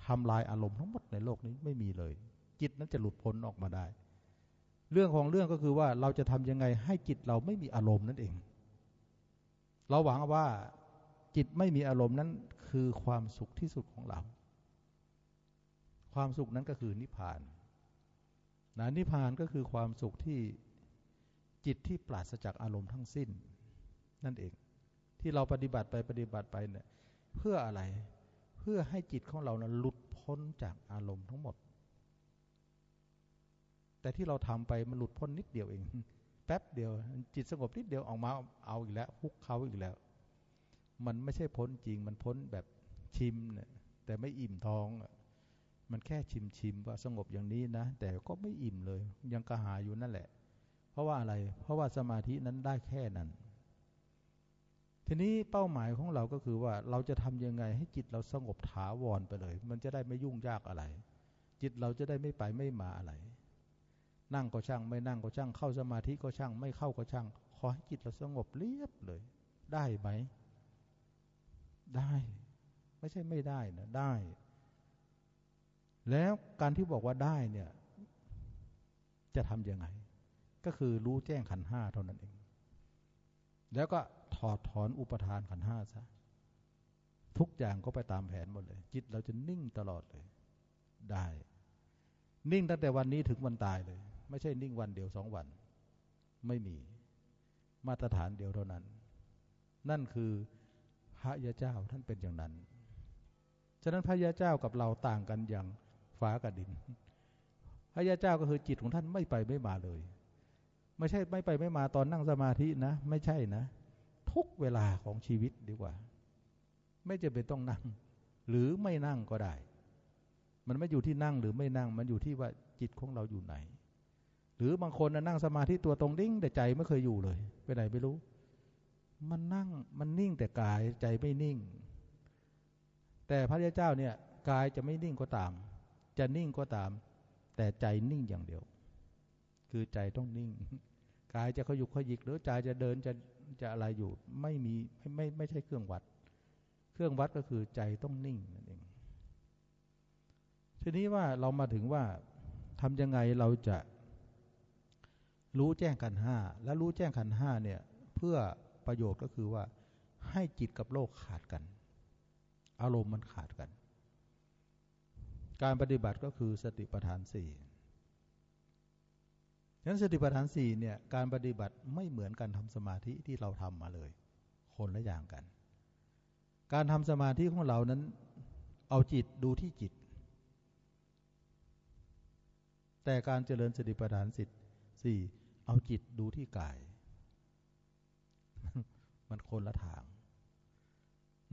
ทำลายอารมณ์ทั้งหมดในโลกนี้ไม่มีเลย จิตนั้นจะหลุดพ้นออกมาได้ เรื่องของเรื่องก็คือว่าเราจะทำยังไงให้จิตเราไม่มีอารมณ์นั่นเอง เราหวังว่าจิตไม่มีอารมณ์นั้นคือความสุขที่สุดของเรา ความสุขนั้นก็คือนิพพานนะนิพพานก็คือความสุขที่จิตที่ปราศจากอารมณ์ทั้งสิ้น นั่นเอง ที่เราปฏิบัติไปปฏิบัติไปเนี่ยเพื่ออะไรเพื่อให้จิตของเรานะหลุดพ้นจากอารมณ์ทั้งหมด แต่ที่เราทำไปมันหลุดพ้นนิดเดียวเอง แป๊บเดียว จิตสงบนิดเดียวออกมาเอาอีกแล้วพุกเขาอีกแล้ว มันไม่ใช่พ้นจริงมันพ้นแบบชิมเนี่ยแต่ไม่อิ่มท้องมันแค่ชิมชิมว่าสงบอย่างนี้นะ แต่ก็ไม่อิ่มเลย ยังกระหายอยู่นั่นแหละ เพราะว่าอะไร เพราะว่าสมาธินั้นได้แค่นั้น ทีนี้เป้าหมายของเราก็คือว่าเราจะทำยังไงให้จิตเราสงบถาวรไปเลย มันจะได้ไม่ยุ่งยากอะไร จิตเราจะได้ไม่ไปไม่มาอะไร นั่งก็ช่าง ไม่นั่งก็ช่าง เข้าสมาธิก็ช่าง ไม่เข้าก็ช่าง ขอให้จิตเราสงบเรียบเลย ได้ไหม ได้ ไม่ใช่ไม่ได้นะได้ แล้วการที่บอกว่าได้เนี่ย จะทำยังไง ก็คือรู้แจ้งขันห้าเท่านั้นเอง แล้วก็ถอดถอนอุปทานขันห้าซะทุกอย่างก็ไปตามแผนหมดเลย จิตเราจะนิ่งตลอดเลย ได้ นิ่งตั้งแต่วันนี้ถึงวันตายเลย ไม่ใช่นิ่งวันเดียวสองวัน ไม่มีมาตรฐานเดียวเท่านั้น นั่นคือพระยาเจ้าท่านเป็นอย่างนั้น ฉะนั้นพระยาเจ้ากับเราต่างกันอย่างฟ้ากับดิน พระยาเจ้าก็คือจิตของท่านไม่ไปไม่มาเลย ไม่ใช่ไม่ไปไม่มาตอนนั่งสมาธินะ ไม่ใช่นะ ทุกเวลาของชีวิตดีกว่า ไม่จะเป็นต้องนั่ง หรือไม่นั่งก็ได้ มันไม่อยู่ที่นั่งหรือไม่นั่ง มันอยู่ที่ว่าจิตของเราอยู่ไหน หรือบางคนนั่งสมาธิตัวตรงดิ้งแต่ใจไม่เคยอยู่เลยไปไหนไม่รู้ มันนั่งมันนิ่งแต่กายใจไม่นิ่ง แต่พระยาเจ้าเนี่ยกายจะไม่นิ่งก็ตาม จะนิ่งก็ตาม แต่ใจนิ่งอย่างเดียว คือใจต้องนิ่ง กายจะขยุกขยิกหรือใจจะเดินจะจะอะไรอยู่ไม่มีไม่ไม่ไม่ใช่เครื่องวัด เครื่องวัดก็คือใจต้องนิ่งนั่นเองทีนี้ว่าเรามาถึงว่าทำยังไงเราจะ รู้แจ้งขันห้าและรู้แจ้งขันห้าเนี่ยเพื่อประโยชน์ก็คือว่าให้จิตกับโลกขาดกัน อารมณ์มันขาดกัน การปฏิบัติก็คือสติปัฏฐานสี่ฉะนั้นสติปัฏฐานสี่เนี่ยการปฏิบัติไม่เหมือนการทำสมาธิที่เราทำมาเลย คนละอย่างกัน การทำสมาธิของเรานั้น เอาจิตดูที่จิต แต่การเจริญสติปัฏฐานสิทธิ์สี่ เอาจิตดูที่กาย มันคนละทาง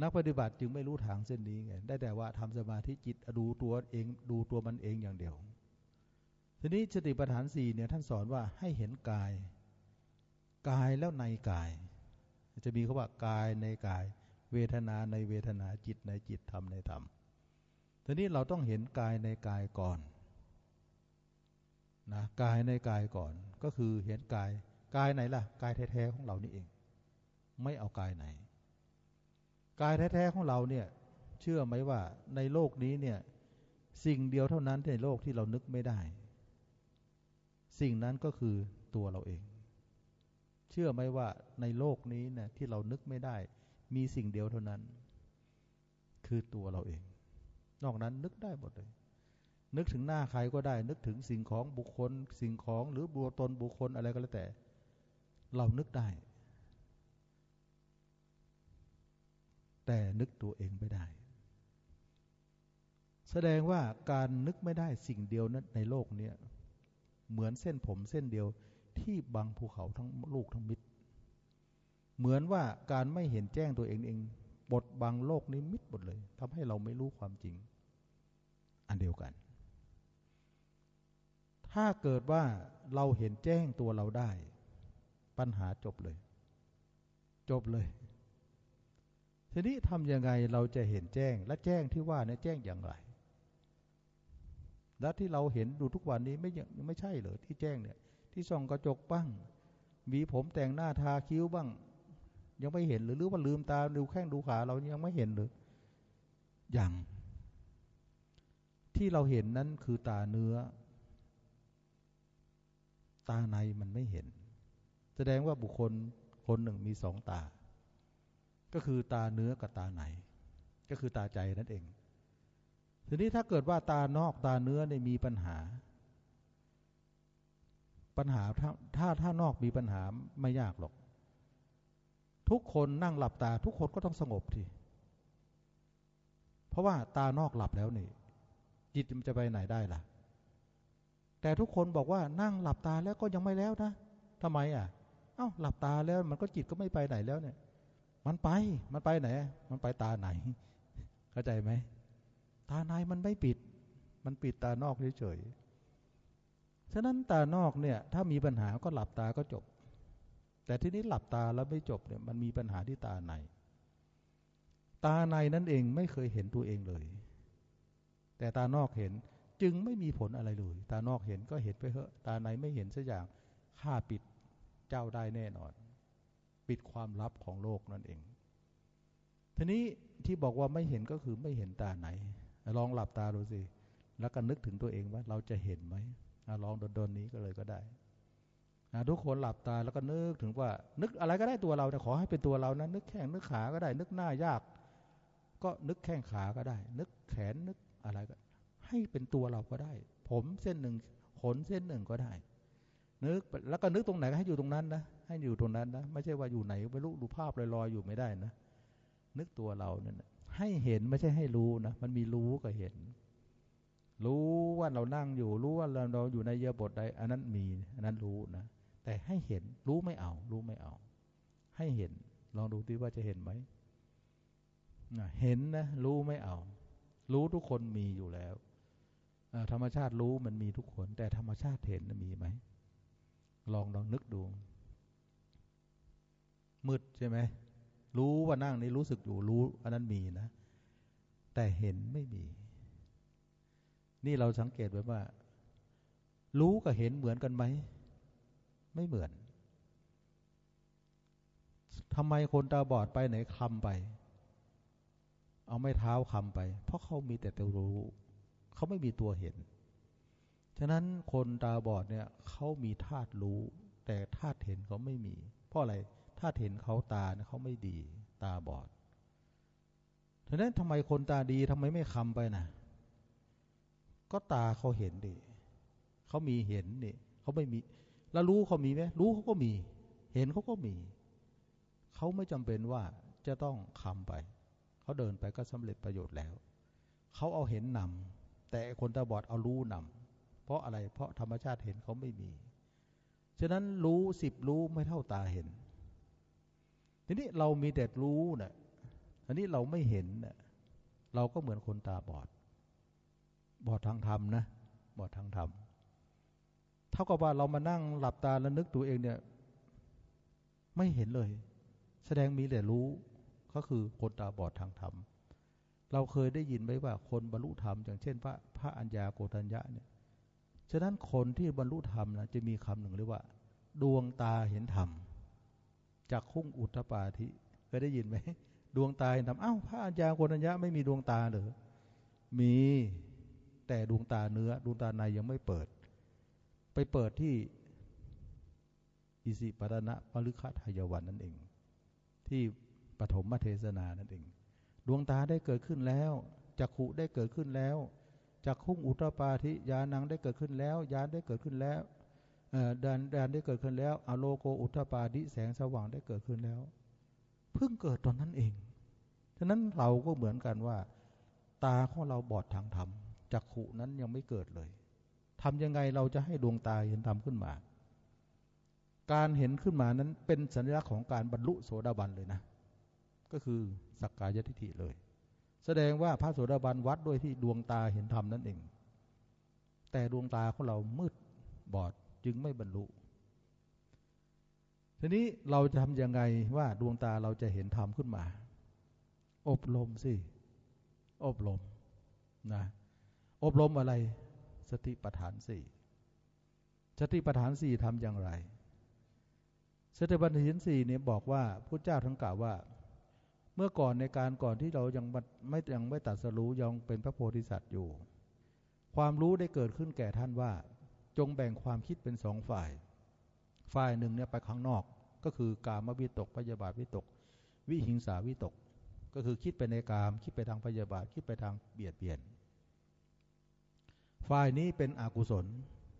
นักปฏิบัติจึงไม่รู้ทางเส้นนี้ไง ได้แต่ว่าทำสมาธิจิตดูตัวเองดูตัวมันเองอย่างเดียว ทีนี้สติปัฏฐานสี่เนี่ยท่านสอนว่าให้เห็นกาย กายแล้วในกาย จะมีคาว่ากายในกาย เวทนาในเวทนาจิตในจิตธรรมในธรรม ทีนี้เราต้องเห็นกายในกายก่อน นะกายในกายก่อนก็คือเห็นกายกายไหนล่ะ กายแท้ๆของเรานี่เอง ไม่เอากายไหน กายแท้ๆของเราเนี่ย เชื่อไหมว่าในโลกนี้เนี่ย สิ่งเดียวเท่านั้นในโลกที่เรานึกไม่ได้ สิ่งนั้นก็คือตัวเราเอง เชื่อไหมว่าในโลกนี้เนี่ยที่เรานึกไม่ได้ มีสิ่งเดียวเท่านั้น คือตัวเราเอง นอกนั้นนึกได้หมดเลย นึกถึงหน้าใครก็ได้ นึกถึงสิ่งของบุคคล สิ่งของหรือบัวตนบุคคลอะไรก็แล้วแต่ เรานึกได้ แต่นึกตัวเองไม่ได้ แสดงว่าการนึกไม่ได้สิ่งเดียวนั้นในโลกนี้เหมือนเส้นผมเส้นเดียวที่บังภูเขาทั้งลูกทั้งมิดเหมือนว่าการไม่เห็นแจ้งตัวเองเองบดบังโลกนี้มิดหมดเลยทำให้เราไม่รู้ความจริง อันเดียวกัน ถ้าเกิดว่าเราเห็นแจ้งตัวเราได้ ปัญหาจบเลย จบเลย ทีนี้ทำยังไงเราจะเห็นแจ้ง และแจ้งที่ว่าเนี่ยแจ้งอย่างไร และที่เราเห็นดูทุกวันนี้ไม่ยังไม่ใช่เหรอที่แจ้งเนี่ย ที่ส่องกระจกบ้างมีผมแต่งหน้าทาคิ้วบ้าง ยังไม่เห็นหรือหรือว่าลืมตาดูแข้งดูขาเรายังไม่เห็นหรืออย่างที่เราเห็นนั้นคือตาเนื้อ ตาในมันไม่เห็น แสดงว่าบุคคลคนหนึ่งมีสองตา ก็คือตาเนื้อกับตาไหน ก็คือตาใจนั่นเอง ทีนี้ถ้าเกิดว่าตานอกตาเนื้อเนี่ยมีปัญหา ปัญหาถ้าถ้าถ้านอกมีปัญหาไม่ยากหรอก ทุกคนนั่งหลับตา ทุกคนก็ต้องสงบทีเพราะว่าตานอกหลับแล้วนี่จิตมันจะไปไหนได้ล่ะ แต่ทุกคนบอกว่านั่งหลับตาแล้วก็ยังไม่แล้วนะทำไมอะ เอ้าหลับตาแล้วมันก็จิตก็ไม่ไปไหนแล้วเนี่ย มันไปมันไปไหน มันไปตาไหน เข้าใจไหมตาในมันไม่ปิด มันปิดตานอกเฉยๆฉะนั้นตานอกเนี่ย ถ้ามีปัญหาก็หลับตาก็จบ แต่ที่นี้หลับตาแล้วไม่จบเนี่ยมันมีปัญหาที่ตาในตาในนั่นเองไม่เคยเห็นตัวเองเลย แต่ตานอกเห็น จึงไม่มีผลอะไรเลย ตานอกเห็นก็เห็นไปเถอะ ตาในไม่เห็นสักอย่างข้าปิดเจ้าได้แน่นอน ปิดความลับของโลกนั่นเอง ทีนี้ที่บอกว่าไม่เห็นก็คือไม่เห็นตาไหน ลองหลับตาดูสิ แล้วก็นึกถึงตัวเองว่าเราจะเห็นไหมลองโดนๆนี้ก็เลยก็ได้ทุกคนหลับตาแล้วก็นึกถึงว่า นึกอะไรก็ได้ตัวเราแต่ขอให้เป็นตัวเรานะนึกแข้งนึกขาก็ได้ นึกหน้ายาก ก็นึกแข้งขาก็ได้ นึกแขนนึกอะไรก็ ให้เป็นตัวเราก็ได้ ผมเส้นหนึ่งขนเส้นหนึ่งก็ได้ นึกแล้วก็นึกตรงไหนก็ให้อยู่ตรงนั้นนะให้อยู่ตรงนั้นนะไม่ใช่ว่าอยู่ไหนไม่รู้ดูภาพลอยๆอยู่ไม่ได้นะนึกตัวเราเนี่ยให้เห็นไม่ใช่ให้รู้นะมันมีรู้ก็เห็น รู้ว่าเรานั่งอยู่ รู้ว่าเราเราอยู่ในเยบทใดอันนั้นมีอันนั้นรู้นะแต่ให้เห็นรู้ไม่เอา รู้ไม่เอา ให้เห็น ลองดูที่ว่าจะเห็นไหมเห็นนะรู้ไม่เอา รู้ทุกคนมีอยู่แล้ว ธรรมชาติรู้มันมีทุกคน แต่ธรรมชาติเห็นมีไหม ลองลองนึกดู มืดใช่ไหม รู้ว่านั่งนี่รู้สึกอยู่รู้ อันนั้นมีนะ แต่เห็นไม่มี นี่เราสังเกตไว้ว่า รู้กับเห็นเหมือนกันไหม ไม่เหมือนทำไมคนตาบอดไปไหนคลำไป เอาไม้เท้าคำไป เพราะเขามีแต่ตัวรู้ เขาไม่มีตัวเห็น ฉะนั้นคนตาบอดเนี่ยเขามีธาตุรู้ แต่ธาตุเห็นเขาไม่มี เพราะอะไรธาตุเห็นเขาตาเนี่ยเขาไม่ดี ตาบอด ฉะนั้นทำไมคนตาดีทำไมไม่คำไปนะก็ตาเขาเห็นดิเขามีเห็นนี่เขาไม่มี แล้วรู้เขามีไหมรู้เขาก็มี เห็นเขาก็มี เขาไม่จำเป็นว่าจะต้องคำไป เขาเดินไปก็สำเร็จประโยชน์แล้ว เขาเอาเห็นนำ แต่คนตาบอดเอารู้นำเพราะอะไรเพราะธรรมชาติเห็นเขาไม่มี ฉะนั้นรู้สิบรู้ไม่เท่าตาเห็น ทีนี้เรามีแต่รู้นะ่ะอันนี้เราไม่เห็นนะ่ะเราก็เหมือนคนตาบอด บอดทางธรรมนะ บอดทางธรรมเท่ากับว่าเรามานั่งหลับตาแล้วนึกตัวเองเนี่ย ไม่เห็นเลย แสดงมีแต่รู้ก็คือคนตาบอดทางธรรม เราเคยได้ยินไหมว่าคนบรรลุธรรมอย่างเช่น พระพระอัญญาโกตัญญะเนี่ยฉะนั้นคนที่บรรลุธรรมนะจะมีคำหนึ่งเรียกว่า ดวงตาเห็นธรรมจากคุ้งอุตปาธิเคยได้ยินไหมดวงตาเห็นธรรมอ้าวพระอัญญาโกตัญญะไม่มีดวงตาหรือมีแต่ดวงตาเนื้อ ดวงตาในยังไม่เปิด ไปเปิดที่อิสิปตนะปลึกะทายวันนั่นเอง ที่ปฐมเทศนานั่นเอง ดวงตาได้เกิดขึ้นแล้วจักขุได้เกิดขึ้นแล้วจักคุ้งอุตปาธิญาณังได้เกิดขึ้นแล้วญาณได้เกิดขึ้นแล้วดานดานได้เกิดขึ้นแล้วอโลโกอุตปาธิแสงสว่างได้เกิดขึ้นแล้ว เพิ่งเกิดตอนนั้นเอง ฉะนั้นเราก็เหมือนกันว่า ตาของเราบอดทางธรรมจักขุนั้นยังไม่เกิดเลยทำยังไงเราจะให้ดวงตาเห็นธรรมขึ้นมา การเห็นขึ้นมานั้นเป็นสัญลักษณ์ของการบรรลุโสดาบันเลยนะ ก็คือสักกายทิฏฐิเลย แสดงว่าพระโสดาบันวัดด้วยที่ดวงตาเห็นธรรมนั่นเอง แต่ดวงตาของเรามืดบอดจึงไม่บรรลุ ทีนี้เราจะทำยังไงว่าดวงตาเราจะเห็นธรรมขึ้นมา อบรมสิ อบรมนะอบรมอะไรสติปัฏฐานสี่สติปัฏฐานสี่ทำอย่างไรสติปัฏฐานสี่เนี่ยบอกว่าพระเจ้าทั้งกล่าวว่า เมื่อก่อนในการก่อนที่เรายังไม่ยังไม่ตัดสรู้ยังเป็นพระโพธิสัตว์อยู่ ความรู้ได้เกิดขึ้นแก่ท่านว่า จงแบ่งความคิดเป็นสองฝ่าย ฝ่ายหนึ่งเนี่ยไปข้างนอก ก็คือกามวิตกพยาบาทวิตก วิหิงสาวิตก ก็คือคิดไปในกาม คิดไปทางพยาบาทคิดไปทางเบียดเบียน ฝ่ายนี้เป็นอกุศล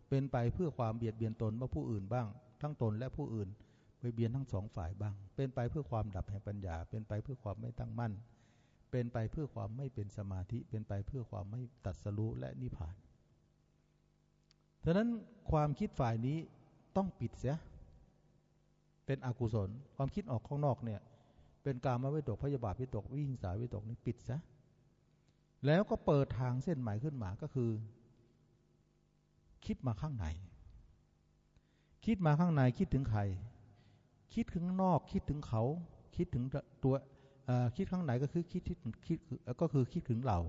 เป็นไปเพื่อความเบียดเบียนตนว่าผู้อื่นบ้าง ทั้งตนและผู้อื่น ไปเบียนทั้งสองฝ่ายบ้าง เป็นไปเพื่อความดับแห่งปัญญา เป็นไปเพื่อความไม่ตั้งมั่น เป็นไปเพื่อความไม่เป็นสมาธิ เป็นไปเพื่อความไม่ตัดสรู้และนิพพานฉะนั้นความคิดฝ่ายนี้ต้องปิดเสีย เป็นอกุศล ความคิดออกข้างนอกเนี่ย เป็นการมาวิตกพยาบาทวิตกวิหิงสาวิตกนี่ปิดซะแล้วก็เปิดทางเส้นใหม่ขึ้นมาก็คือ คิดมาข้างใน คิดมาข้างในคิดถึงใคร คิดถึงนอกคิดถึงเขา คิดถึงตัวคิดข้างในก็คือคิดที่คิดก็คือคิดถึงเรา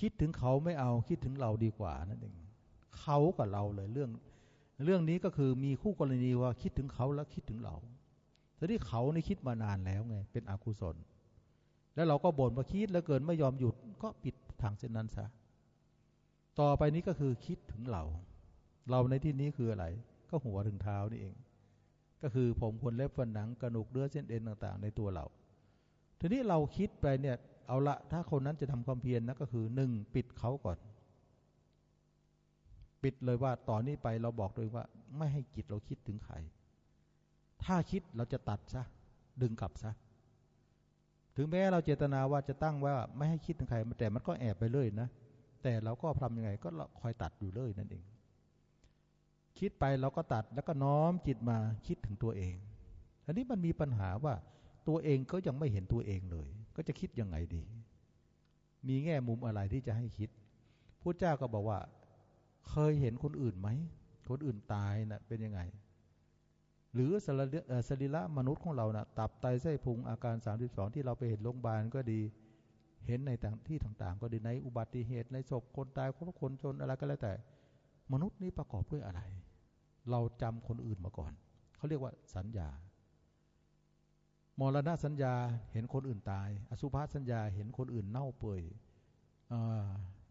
คิดถึงเขาไม่เอาคิดถึงเราดีกว่านั่นเองเขากับเราเลยเรื่อง เรื่องนี้ก็คือมีคู่กรณีว่าคิดถึงเขาแล้วคิดถึงเราแต่ที่เขาในคิดมานานแล้วไงเป็นอกุศล แล้วเราก็บ่นว่าคิดแล้วเกินไม่ยอมหยุดก็ปิดทางเส้นนั้นซะต่อไปนี้ก็คือคิดถึงเรา เราในที่นี้คืออะไร ก็หัวถึงเท้านี่เอง ก็คือผมคนเล็บฟันหนังกระดูกเนื้อเส้นเอ็นต่างๆ ในตัวเรา ทีนี้เราคิดไปเนี่ยเอาละถ้าคนนั้นจะทำความเพียรนนะก็คือหนึ่งปิดเขาก่อน ปิดเลยว่าต่อนนี้ไปเราบอกเลยว่า ไม่ให้จิตเราคิดถึงใครถ้าคิดเราจะตัดซะดึงกลับซะถึงแม้เราเจตนาว่าจะตั้งว่าไม่ให้คิดถึงใครแต่มันก็แอบไปเลยนะแต่เราก็ทำยังไง ก็คอยตัดอยู่เลยนั่นเอง คิดไปเราก็ตัดแล้วก็น้อมจิตมาคิดถึงตัวเอง อันนี้มันมีปัญหาว่าตัวเองก็ยังไม่เห็นตัวเองเลย ก็จะคิดยังไงดี มีแง่มุมอะไรที่จะให้คิดพระเจ้าก็บอกว่า เคยเห็นคนอื่นไหม คนอื่นตายนะ่ะเป็นยังไง หรือสรีระมนุษย์ของเรานะ่ะตับไตไส้พุงอาการ 32 ที่เราไปเห็นโรงพยาบาลก็ดี เห็นในต่างที่ต่างๆ ก็ดีในอุบัติเหตุในศพคนตายคนคนชนอะไรก็แล้วแต่ มนุษย์นี้ประกอบด้วยอะไร เราจำคนอื่นมาก่อน เขาเรียกว่าสัญญามรณะสัญญาเห็นคนอื่นตาย อสุภาสัญญาเห็นคนอื่นเน่าเปื่อย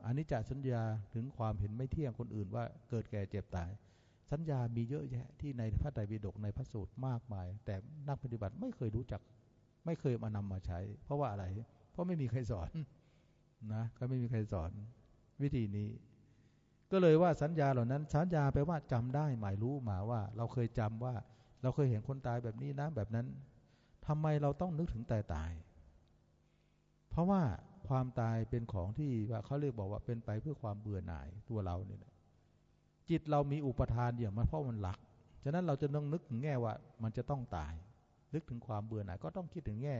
อันนี้จสัญญาถึงความเห็นไม่เที่ยงคนอื่นว่าเกิดแก่เจ็บตาย สัญญามีเยอะแยะที่ในพระไตรปิฎกในพระสูตรมากมาย แต่นักปฏิบัติไม่เคยรู้จัก ไม่เคยมานำมาใช้ เพราะว่าอะไร เพราะไม่มีใครสอนนะก็ไม่มีใครสอน วิธีนี้ ก็เลยว่าสัญญาเหล่านั้น สัญญาแปลว่าจำได้หมายรู้หมาว่า เราเคยจำว่า เราเคยเห็นคนตายแบบนี้นะแบบนั้นทำไมเราต้องนึกถึงแต่ตาย เพราะว่าความตายเป็นของที่ว่าเขาเรียกบอกว่าเป็นไปเพื่อความเบื่อหน่ายตัวเราเนี่ยจิตเรามีอุปทานอย่างมันเพราะมันหลัก ฉะนั้นเราจะต้องนึกถึงแง่ว่า มันจะต้องตาย นึกถึงความเบื่อหน่ายก็ต้องคิดถึงแง่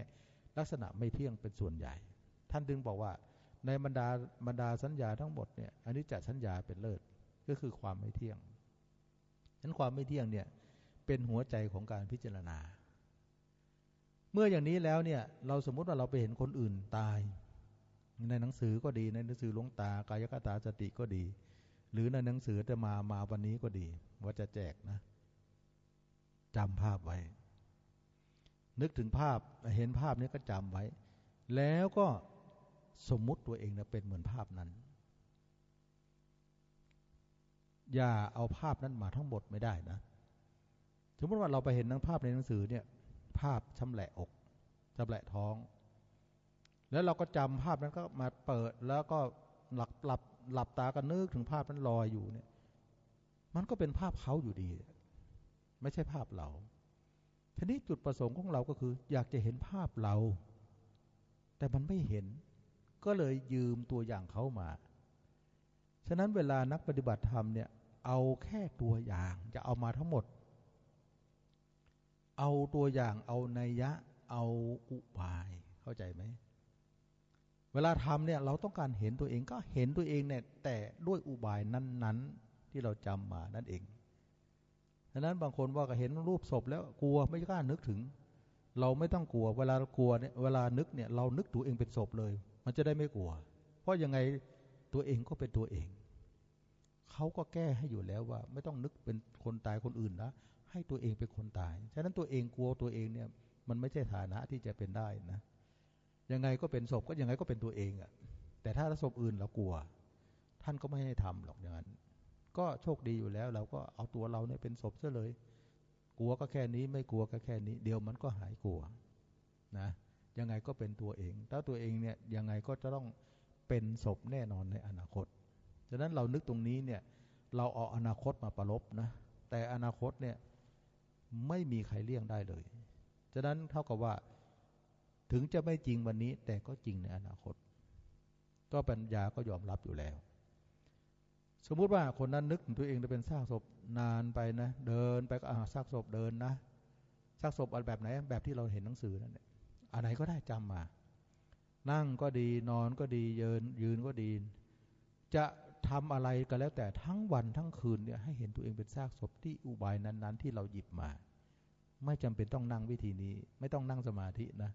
ลักษณะไม่เที่ยงเป็นส่วนใหญ่ ท่านดึงบอกว่า ในบรรดาบรรดาสัญญาทั้งหมดเนี่ยอันนี้จะสัญญาเป็นเลิศก็คือความไม่เที่ยงฉะนั้นความไม่เที่ยงเนี่ยเป็นหัวใจของการพิจารณา เมื่ออย่างนี้แล้วเนี่ยเราสมมุติว่าเราไปเห็นคนอื่นตาย ในหนังสือก็ดีในหนังสือหลวงตากายคตาสติก็ดี หรือในหนังสือจะมามาวันนี้ก็ดี ว่าจะแจกนะจำภาพไว้ นึกถึงภาพเห็นภาพนี้ก็จำไว้ แล้วก็ สมมุติตัวเองนะเป็นเหมือนภาพนั้น อย่าเอาภาพนั้นมาทั้งหมดไม่ได้นะสมมติว่าเราไปเห็นนังภาพในหนังสือเนี่ย ภาพชำแหละอกชำแหละท้อง แล้วเราก็จำภาพนั้นก็มาเปิดแล้วก็หลับหลับหลับตากันนึกถึงภาพนั้นลอยอยู่เนี่ย มันก็เป็นภาพเขาอยู่ดี ไม่ใช่ภาพเราทีนี้จุดประสงค์ของเราก็คือ อยากจะเห็นภาพเรา แต่มันไม่เห็น ก็เลยยืมตัวอย่างเขามา ฉะนั้นเวลานักปฏิบัติธรรมเนี่ย เอาแค่ตัวอย่างจะเอามาทั้งหมด เอาตัวอย่างเอานัยยะ เอาอุบายเข้าใจไหมเวลาทำเนี่ยเราต้องการเห็นตัวเองก็เห็นตัวเองเนี่ยแต่ด้วยอุบายนั้น ๆ ที่เราจำมานั่นเองดังนั้นบางคนว่าก็เห็นรูปศพแล้วกลัวไม่กล้านึกถึง เราไม่ต้องกลัว เวลากลัวเนี่ยเวลานึกเนี่ยเรานึกตัวเองเป็นศพเลย มันจะได้ไม่กลัว เพราะยังไงตัวเองก็เป็นตัวเอง เขาก็แก้ให้อยู่แล้วว่า ไม่ต้องนึกเป็นคนตายคนอื่นนะให้ตัวเองเป็นคนตาย ฉะนั้นตัวเองกลัวตัวเองเนี่ย มันไม่ใช่ฐานะที่จะเป็นได้นะ ยังไงก็เป็นศพก็ยังไงก็เป็นตัวเองอะ่ะ แต่ถ้าศพอื่นเรากลัว ท่านก็ไม่ให้ทำหรอกอย่างนั้น ก็โชคดีอยู่แล้ว เราก็เอาตัวเราเนี่ยเป็นศพซะเลย กลัวก็แค่นี้ไม่กลัวก็แค่นี้ เดี๋ยวมันก็หายกลัว นะ ยังไงก็เป็นตัวเองแล้วตัวเองเนี่ยยังไงก็จะต้องเป็นศพแน่นอนในอนาคต ฉะนั้นเรานึกตรงนี้เนี่ยเราเอาอนาคตมาประลบนะ แต่อนาคตเนี่ยไม่มีใครเลี่ยงได้เลย ฉะนั้นเท่ากับว่าถึงจะไม่จริงวันนี้ แต่ก็จริงในอนาคต ก็ปัญญาก็ยอมรับอยู่แล้ว สมมุติว่าคนนั้นนึกตัวเองจะเป็นซากศพนานไปนะ เดินไปก็ซากศพเดินนะซากศพแบบไหน แบบที่เราเห็นหนังสือนั่นแหละ อะไรก็ได้จำมา นั่งก็ดีนอนก็ดียืนยืนก็ดี จะทำอะไรก็แล้วแต่ทั้งวันทั้งคืนเนี่ยให้เห็นตัวเองเป็นซากศพที่อุบายนั้น ๆ ที่เราหยิบมา ไม่จำเป็นต้องนั่งวิธีนี้ ไม่ต้องนั่งสมาธินะ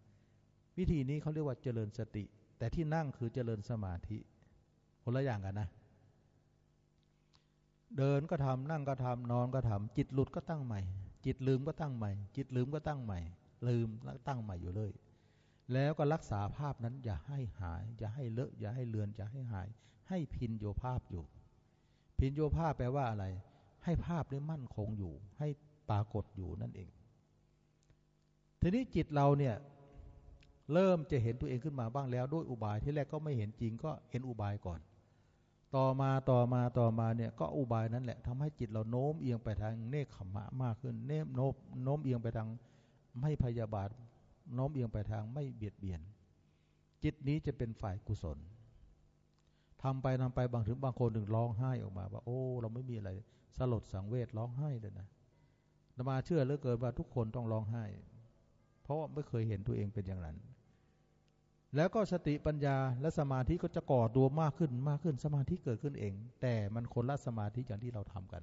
วิธีนี้เขาเรียกว่าเจริญสติ แต่ที่นั่งคือเจริญสมาธิคนละอย่างกันนะ เดินก็ทำนั่งก็ทำนอนก็ทำจิตหลุดก็ตั้งใหม่ จิตลืมก็ตั้งใหม่ จิตลืมก็ตั้งใหม่ ลืมแล้วตั้งใหม่อยู่เลย แล้วก็รักษาภาพนั้นอย่าให้หาย อย่าให้เลอะอย่าให้เลือนอย่าให้หาย ให้พินโยภาพอยู่ พินโยภาพแปลว่าอะไร ให้ภาพนี้มั่นคงอยู่ ให้ปรากฏอยู่นั่นเอง ทีนี้จิตเราเนี่ยเริ่มจะเห็นตัวเองขึ้นมาบ้างแล้วด้วยอุบายที่แรกก็ไม่เห็นจริงก็เห็นอุบายก่อน ต่อมาต่อมาต่อมาเนี่ยก็อุบายนั้นแหละทำให้จิตเราโน้มเอียงไปทางเนคขมะมากขึ้น เนมโน้มโน้มเอียงไปทางไม่พยาบาท โน้มเอียงไปทางไม่เบียดเบียน จิตนี้จะเป็นฝ่ายกุศลทำไปทำไปบางถึงบางคนถึงร้องไห้ออกมา ว่าโอ้ เราไม่มีอะไรสลดสังเวชร้องไห้เลยนะนมาเชื่อเหลือเกินว่าทุกคนต้องร้องไห้ เพราะไม่เคยเห็นตัวเองเป็นอย่างนั้น แล้วก็สติปัญญาและสมาธิก็จะก่อตัวมากขึ้นมากขึ้นสมาธิเกิดขึ้นเอง แต่มันคนละสมาธิอย่างที่เราทำกัน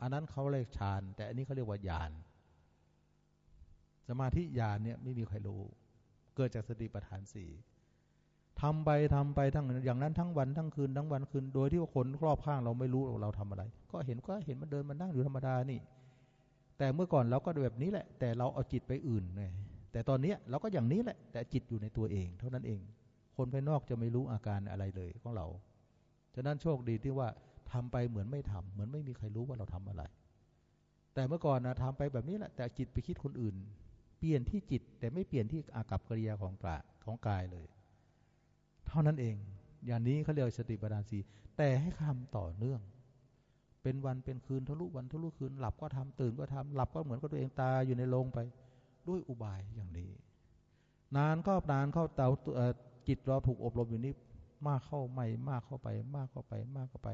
อันนั้นเขาเรียกฌาน แต่อันนี้เขาเรียกว่าญาณ สมาธิญาณเนี่ยไม่มีใครรู้ เกิดจากสติปัฏฐานสี่ทำไปทำไปทั้งอย่างนั้นทั้งวันทั้งคืนทั้งวันคืนโดยที่ว่าคนรอบข้างเราไม่รู้เราทำอะไร ก็เห็นก็เห็นมันเดินมันนั่งอยู่ธรรมดานี่ แต่เมื่อก่อนเราก็แบบนี้แหละ แต่เราเอาจิตไปอื่นไงแต่ตอนนี้เราก็อย่างนี้แหละ แต่จิตอยู่ในตัวเอง เท่านั้นเอง คนภายนอกจะไม่รู้อาการอะไรเลยของเราฉะนั้นโชคดีที่ว่าทำไปเหมือนไม่ทำเหมือนไม่มีใครรู้ว่าเราทำอะไร แต่เมื่อก่อนนะทำไปแบบนี้แหละแต่จิตไปคิดคนอื่น เปลี่ยนที่จิต แต่ไม่เปลี่ยนที่อากับกิริยาของกาของกายเลย เท่านั้นเอง อย่างนี้เขาเรียกสติปัฏฐานสีแต่ให้ทำต่อเนื่อง เป็นวันเป็นคืนทะลุวันทะลุคืน หลับก็ทำตื่นก็ทำหลับก็เหมือนกับตัวเองตาอยู่ในโรงไป ด้วยอุบายอย่างนี้ นานก็นานเข้าเตาจิตเราถูกอบรมอยู่นี้มากเข้าไม่มากเข้าไป มากเข้าไปมากเข้าไป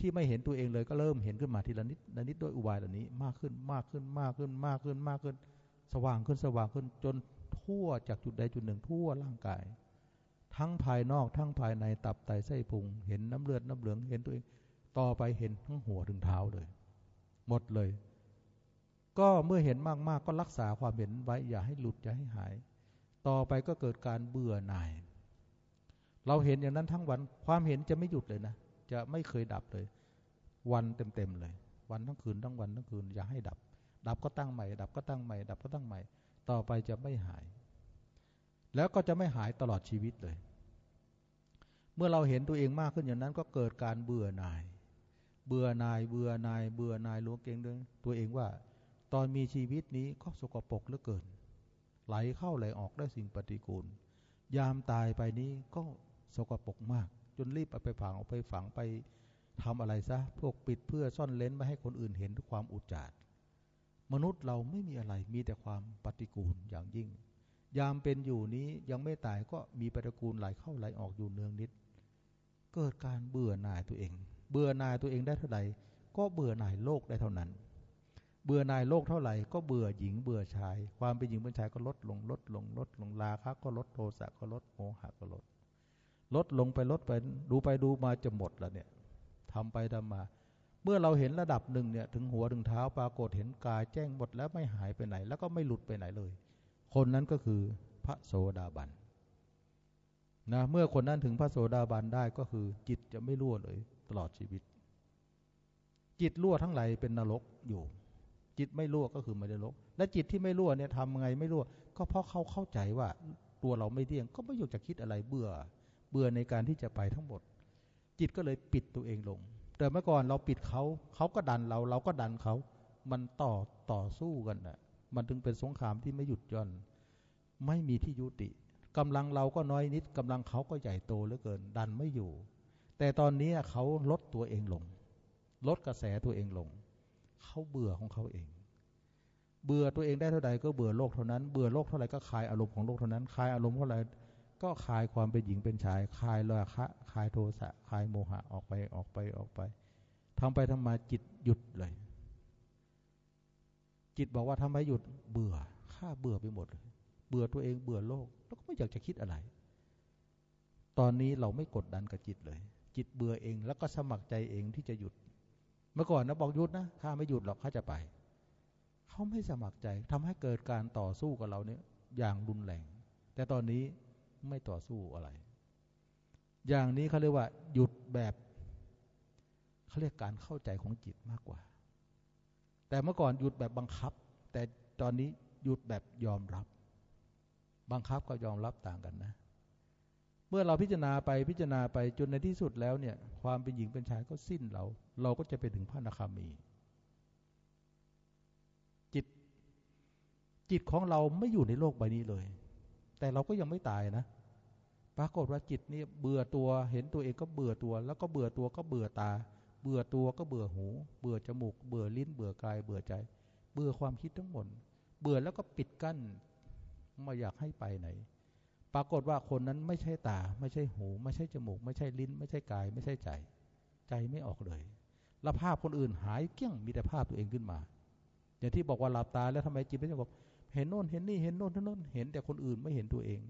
ที่ไม่เห็นตัวเองเลยก็เริ่มเห็นขึ้นมาทีละนิดละนิดด้วยอุบายเหล่านี้ มากขึ้นมากขึ้นมากขึ้นมากขึ้นมากขึ้น สว่างขึ้นสว่างขึ้นจนทั่วจากจุดใดจุดหนึ่งทั่วร่างกาย ทั้งภายนอกทั้งภายในตับไตไส้พุง เห็นน้ำเลือดน้ำเหลืองเห็นตัวเอง ต่อไปเห็นทั้งหัวถึงเท้าเลย หมดเลย ก็เมื่อเห็นมากๆก็รักษาความเห็นไว้อย่าให้หลุดอย่าให้หาย ต่อไปก็เกิดการเบื่อหน่าย เราเห็นอย่างนั้นทั้งวันความเห็นจะไม่หยุดเลยนะจะไม่เคยดับเลย วันเต็มๆเลย วันทั้งคืนทั้งวันทั้งคืนอย่าให้ดับ ดับก็ตั้งใหม่ ดับก็ตั้งใหม่ ดับก็ตั้งใหม่ ต่อไปจะไม่หาย แล้วก็จะไม่หายตลอดชีวิตเลย เมื่อเราเห็นตัวเองมากขึ้นอย่างนั้นก็เกิดการเบื่อหน่าย เบื่อหน่าย เบื่อหน่าย เบื่อหน่ายรู้เก่งด้วยตัวเองว่า ตอนมีชีวิตนี้ก็สกปรกเหลือเกิน ไหลเข้าไหลออกได้สิ่งปฏิกูล ยามตายไปนี้ก็สกปรกมาก จนรีบเอาไปฝังเอาไปฝังไปทำอะไรซะ พวกปิดเพื่อซ่อนเลนไม่ให้คนอื่นเห็นด้วยความอุจจาด มนุษย์เราไม่มีอะไรมีแต่ความปฏิกูลอย่างยิ่ง ยามเป็นอยู่นี้ยังไม่ตายก็มีปฏิกูลไหลเข้าไหลออกอยู่เนืองนิด เกิดการเบื่อหน่ายตัวเอง เบื่อหน่ายตัวเองได้เท่าไหร่ก็เบื่อหน่ายโลกได้เท่านั้น เบื่อหน่ายโลกเท่าไหร่ก็เบื่อหญิงเบื่อชาย ความเป็นหญิงเป็นชายก็ลดลงลดลงลดลงราคะก็ลดโทสะก็ลดโมหะก็ลด ลดลงไปลดไปดูไปดูมาจะหมดแล้วเนี่ยทำไปทำมา มื่อเราเห็นระดับหนึ่งเนี่ยถึงหัวถึงเท้าปรากฏเห็นกายแจ้งหมดแล้วไม่หายไปไหน แล้วก็ไม่หลุดไปไหนเลย คนนั้นก็คือพระโสดาบันนะเมื่อคนนั้นถึงพระโสดาบันได้ก็คือ จิตจะไม่รั่วเลย ตลอดชีวิต จิตรั่วทั้งหลายเป็นนรกอยู่ จิตไม่รั่วก็คือไม่ได้ลบและจิตที่ไม่รั่วเนี่ยทำไงไม่รั่ว ก็เพราะเขาเข้าใจว่าตัวเราไม่เที่ยง ก็ไม่อยากจะคิดอะไรเบื่อ เบื่อในการที่จะไปทั้งหมด จิตก็เลยปิดตัวเองลง แต่เมื่อก่อนเราปิดเขา เขาก็ดันเรา เราก็ดันเขา มันต่อต่อสู้กันนะมันถึงเป็นสงครามที่ไม่หยุดย่อน ไม่มีที่ยุติกำลังเราก็น้อยนิดกำลังเขาก็ใหญ่โตเหลือเกิน ดันไม่อยู่ แต่ตอนนี้เขาลดตัวเองลง ลดกระแสตัวเองลง เขาเบื่อของเขาเอง เบื่อตัวเองได้เท่าใดก็เบื่อโลกเท่านั้น เบื่อโลกเท่าไหร่ก็คลายอารมณ์ของโลกเท่านั้น คลายอารมณ์เท่าไหร่ ก็คลายความเป็นหญิงเป็นชายคลายราคะคลายโทสะคลายโมหะออกไปออกไปออกไปทำไปทำมาจิตหยุดเลย จิตบอกว่าทำไมหยุดเบื่อข้าเบื่อไปหมดเลยเบื่อตัวเองเบื่อโลก แล้วก็ไม่อยากจะคิดอะไร ตอนนี้เราไม่กดดันกับจิตเลย จิตเบื่อเองแล้วก็สมัครใจเองที่จะหยุด เมื่อก่อนนะบอกหยุดนะข้าไม่หยุดหรอกข้าจะไปเขาไม่สมัครใจทำให้เกิดการต่อสู้กับเราเนี่ยอย่างรุนแรง แต่ตอนนี้ ไม่ต่อสู้อะไร อย่างนี้เขาเรียกว่า หยุดแบบเขาเรียกการเข้าใจของจิตมากกว่า แต่เมื่อก่อนหยุดแบบบังคับ แต่ตอนนี้หยุดแบบยอมรับ บังคับกับยอมรับต่างกันนะ เมื่อเราพิจารณาไปพิจารณาไปจนในที่สุดแล้วเนี่ย ความเป็นหญิงเป็นชายก็สิ้นเรา เราก็จะไปถึงพระนาคามี จิต จิตของเราไม่อยู่ในโลกใบนี้เลย แต่เราก็ยังไม่ตายนะปรากฏว่าจิตนี่เบื่อตัวเห็นตัวเองก็เบื่อตัว แล้วก็เบื่อตัวก็เบื่อตา เบื่อตัวก็เบื่อหู เบื่อจมูก เบื่อลิ้น เบื่อกาย เบื่อใจ เบื่อความคิดทั้งหมดเบื่อแล้วก็ปิดกั้นไม่อยากให้ไปไหน ปรากฏว่าคนนั้นไม่ใช่ตา ไม่ใช่หู ไม่ใช่จมูก ไม่ใช่ลิ้น ไม่ใช่กาย ไม่ใช่ใจ ใจไม่ออกเลยแล้วภาพคนอื่นหายเกี้ยงมีแต่ภาพตัวเองขึ้นมา อย่างที่บอกว่าหลับตาแล้วทำไมจิตไม่สงบ เห็นโน่นเห็นนี่เห็นโน่นเห็นโน่นเห็นแต่คนอื่นไม่เห็นตัวเอง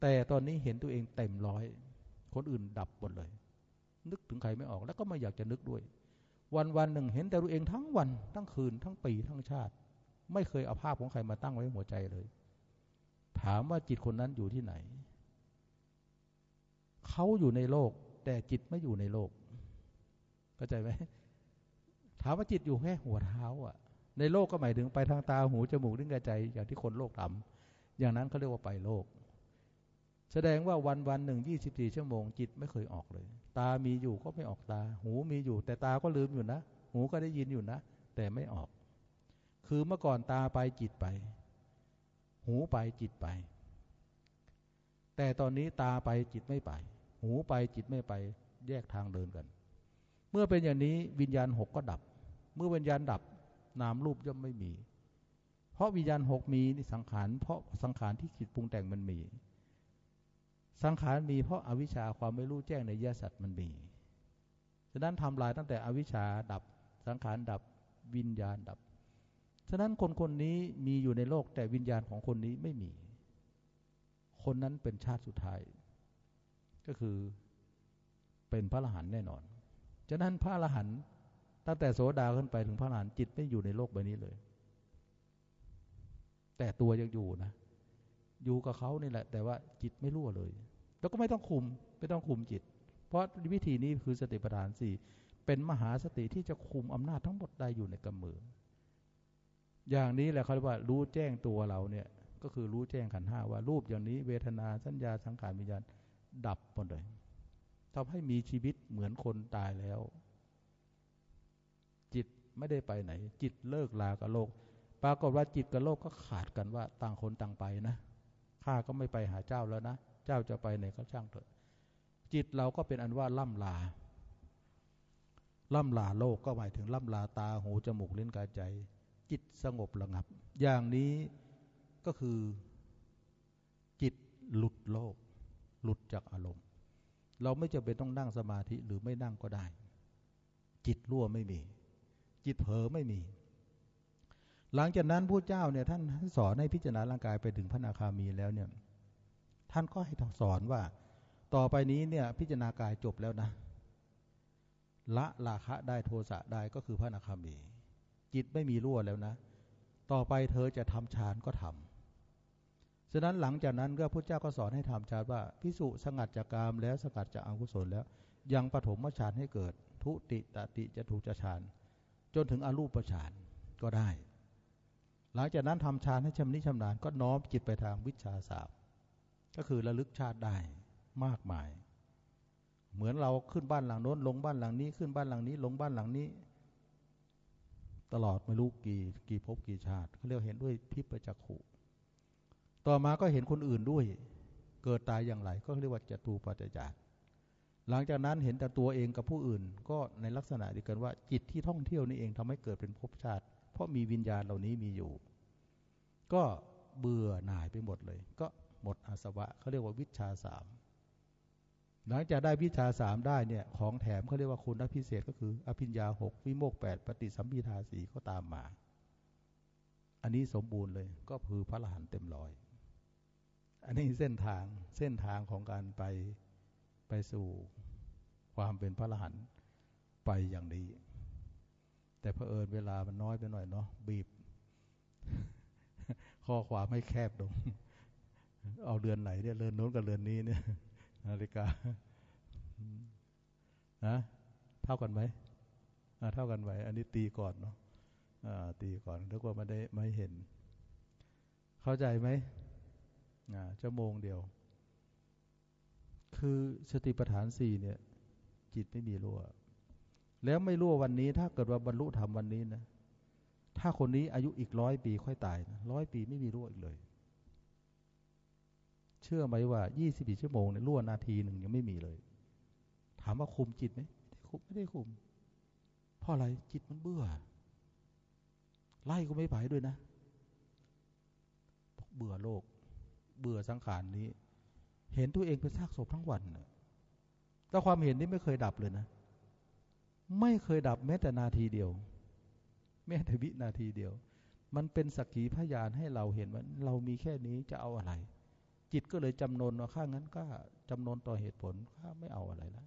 แต่ตอนนี้เห็นตัวเองเต็มร้อย คนอื่นดับหมดเลย นึกถึงใครไม่ออกแล้วก็ไม่อยากจะนึกด้วย วันวันหนึ่งเห็นแต่ตัวเองทั้งวันทั้งคืนทั้งปีทั้งชาติ ไม่เคยเอาภาพของใครมาตั้งไว้หัวใจเลย ถามว่าจิตคนนั้นอยู่ที่ไหนเขาอยู่ในโลก แต่จิตไม่อยู่ในโลกเข้าใจไหมถามว่าจิตอยู่แค่หัวเท้าอะ ในโลกก็หมายถึงไปทางตาหูจมูกลิ้นกายใจอย่างที่คนโลกทำอย่างนั้นเขาเรียกว่าไปโลก แสดงว่าวันวันหนึ่งยี่สิบสี่ชั่วโมงจิตไม่เคยออกเลย ตามีอยู่ก็ไม่ออกตา หูมีอยู่ แต่ตาก็ลืมอยู่นะ หูก็ได้ยินอยู่นะ แต่ไม่ออก คือเมื่อก่อนตาไปจิตไป หูไปจิตไป แต่ตอนนี้ตาไปจิตไม่ไป หูไปจิตไม่ไป แยกทางเดินกัน เมื่อเป็นอย่างนี้วิญญาณหกก็ดับ เมื่อวิญญาณดับ นามรูปย่อมไม่มี เพราะวิญญาณหกมีนี่สังขารเพราะสังขารที่คิดปรุงแต่งมันมี สังขารมีเพราะอาวิชชาความไม่รู้แจ้งในยสัตว์มันมีฉะนั้นทำลายตั้งแต่อวิชชาดับสังขารดับวิญญาณดับ ฉะนั้นคนคนนี้มีอยู่ในโลกแต่วิญญาณของคนนี้ไม่มี คนนั้นเป็นชาติสุดท้าย ก็คือเป็นพระอรหันต์แน่นอน ฉะนั้นพระอรหันต์ ตั้งแต่โสดาขึ้นไปถึงพระอรหันต์จิตไม่อยู่ในโลกใบนี้เลย แต่ตัวยังอยู่นะ อยู่กับเขานี่แหละ แต่ว่าจิตไม่รั่วเลย แล้วก็ไม่ต้องคุม ไม่ต้องคุมจิต เพราะวิธีนี้คือสติปัฏฐานสี่เป็นมหาสติที่จะคุมอำนาจทั้งหมดได้อยู่ในกำมือ อย่างนี้แหละเขาเรียกว่า รู้แจ้งตัวเราเนี่ย ก็คือรู้แจ้งขันห้าว่ารูปอย่างนี้เวทนาสัญญาสังขารวิญญาณดับหมดเลยทำให้มีชีวิตเหมือนคนตายแล้ว ไม่ได้ไปไหน จิตเลิกลากับโลก ปรากฏว่าจิตกับโลกก็ขาดกันว่าต่างคนต่างไปนะข้าก็ไม่ไปหาเจ้าแล้วนะ เจ้าจะไปไหนก็ช่างเถอะ จิตเราก็เป็นอันว่าล่ำลา ล่ำลาโลกก็หมายถึงล่ำลาตาหูจมูกลิ้นกายใจ จิตสงบระงับ อย่างนี้ก็คือจิตหลุดโลก หลุดจากอารมณ์ เราไม่จำเป็นต้องนั่งสมาธิหรือไม่นั่งก็ได้ จิตรั่วไม่มี จิตเผลอไม่มี หลังจากนั้นผู้เจ้าเนี่ยท่านสอนให้พิจารณาร่างกายไปถึงพระนาคามีแล้วเนี่ย ท่านก็ให้สอนว่า ต่อไปนี้เนี่ย พิจารณากายจบแล้วนะ ละราคะได้โทสะได้ก็คือพระนาคามี จิตไม่มีรั่วแล้วนะ ต่อไปเธอจะทำฌานก็ทำฉะนั้นหลังจากนั้นก็พระเจ้าก็สอนให้ทำฌานว่าพิสุสงัดจากกามแล้วสกัดจากอกุศลแล้ว ยังปฐมฌานให้เกิด ทุติตติจะถูกฌาน จนถึงอรูปฌานก็ได้ หลังจากนั้นทำฌานให้ชำนิชำนาญก็น้อมจิตไปทางวิชาสาบก็คือระลึกชาติได้มากมาย เหมือนเราขึ้นบ้านหลังโน้น ลงบ้านหลังนี้ขึ้นบ้านหลังนี้ ลงบ้านหลังนี้ ตลอดไม่รู้กี่กี่ภพกี่ชาติเขาเรียกเห็นด้วยทิพยจักขุต่อมาก็เห็นคนอื่นด้วย เกิดตายอย่างไร ก็เรียกว่าจตูปัจจาร หลังจากนั้นเห็นแต่ตัวเองกับผู้อื่น ก็ในลักษณะเดียวกันว่าจิตที่ท่องเที่ยวนี่เองทำให้เกิดเป็นภพชาติ เพราะมีวิญญาณเหล่านี้มีอยู่ ก็เบื่อหน่ายไปหมดเลย ก็หมดอาสวะเขาเรียกว่าวิชาสามหลังจากได้วิชาสามได้เนี่ยของแถมเขาเรียกว่าคุณพิเศษก็คือ อภิญญาหกวิโมกแปดปฏิสัมพิทาสีก็ตามมา อันนี้สมบูรณ์เลยก็คือพระรหันเต็มร้อย อันนี้เส้นทางเส้นทางของการไป ไปสู่ความเป็นพระอรหันต์ไปอย่างนี้ แต่เพอเอิญเวลามันน้อยไปหน่อยเนาะบีบ ข้อความให้แคบลง เอาเรือนไหนเนี่ยเรือนโน้นกับเรือนนี้เนี่ยนาฬิกานะเท่ากันไหมเท่ากันไหมอันนี้ตีก่อนเนาะตีก่อนแล้วก็ไม่ได้ไม่เห็น เข้าใจไหมชั่วโมงเดียว คือสติปัฏฐานสี่เนี่ย จิตไม่มีรั่ว แล้วไม่รั่ววันนี้ ถ้าเกิดว่าบรรลุธรรมวันนี้นะถ้าคนนี้อายุอีกร้อยปีค่อยตายนะร้อยปีไม่มีรั่วอีกเลย เชื่อไหมว่ายี่สิบชั่วโมงเนี่ยล่วนาทีหนึ่งยังไม่มีเลย ถามว่าคุมจิตไหมไม่ได้คุมเพราะอะไรจิตมันเบื่อ ไล่ก็ไม่ไปด้วยนะเบื่อโลก เบื่อสังขารนี้ เห็นตัวเองเป็นซากศพทั้งวันแต่ความเห็นนี้ไม่เคยดับเลยนะ ไม่เคยดับแม้แต่นาทีเดียว แม้แต่วินาทีเดียว มันเป็นสักขีพยานให้เราเห็นว่า เรามีแค่นี้จะเอาอะไร จิตก็เลยจำนนว่าข้างั้นก็จำนนต่อเหตุผลข้าไม่เอาอะไรแล้ว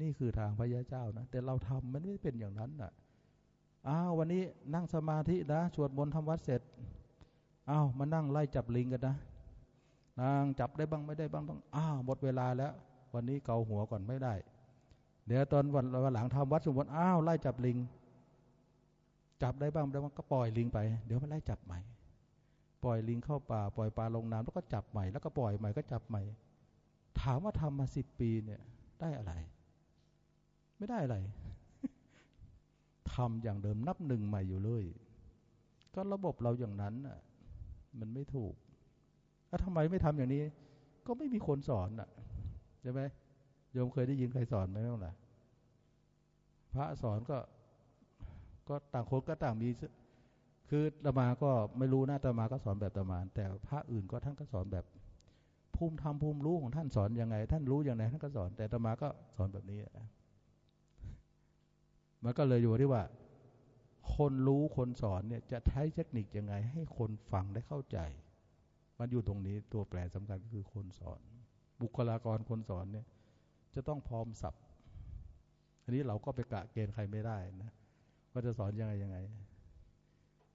นี่คือทางพระยาเจ้านะแต่เราทำมันไม่เป็นอย่างนั้นน่ะอ้าววันนี้นั่งสมาธินะสวดมนต์ทำวัดเสร็จอ้าวมานั่งไล่จับลิงกันนะ นางจับได้บ้างไม่ได้บ้างต้องอ้าวหมดเวลาแล้ว วันนี้เกาหัวก่อนไม่ได้ เดี๋ยวตอนวันวันหลังทำวัดสมมติอ้าวไล่จับลิง จับได้บ้างได้บ้างก็ปล่อยลิงไป เดี๋ยวมาไล่จับใหม่ ปล่อยลิงเข้าป่าปล่อยปลาลงน้ำแล้วก็จับใหม่แล้วก็ปล่อยใหม่ก็จับใหม่ ถามว่าทำมาสิบปีเนี่ยได้อะไร ไม่ได้อะไรทำอย่างเดิมนับหนึ่งใหม่อยู่เลย ก็ระบบเราอย่างนั้นอะมันไม่ถูก แล้วทำไมไม่ทำอย่างนี้ ก็ไม่มีคนสอนอะใช่ไหมโยมเคยได้ยินใครสอนไหมบ้างล่ะพระสอนก็ ก็ต่างคนก็ต่างมี คือตมาก็ไม่รู้นะตมาก็สอนแบบตมาแต่พระอื่นก็ท่านก็สอนแบบ ภูมิธรรมภูมิรู้ของท่านสอนยังไง ท่านรู้อย่างไรท่านก็สอน แต่ตมาก็สอนแบบนี้มันก็เลยอยู่ที่ว่า คนรู้คนสอนเนี่ย จะใช้เทคนิคยังไง ให้คนฟังได้เข้าใจ มันอยู่ตรงนี้ตัวแปรสำคัญก็คือคนสอน บุคลากรคนสอนเนี่ย จะต้องพร้อมสับอันนี้เราก็ไปกะเกณฑ์ใครไม่ได้นะว่าจะสอนยังไงยังไง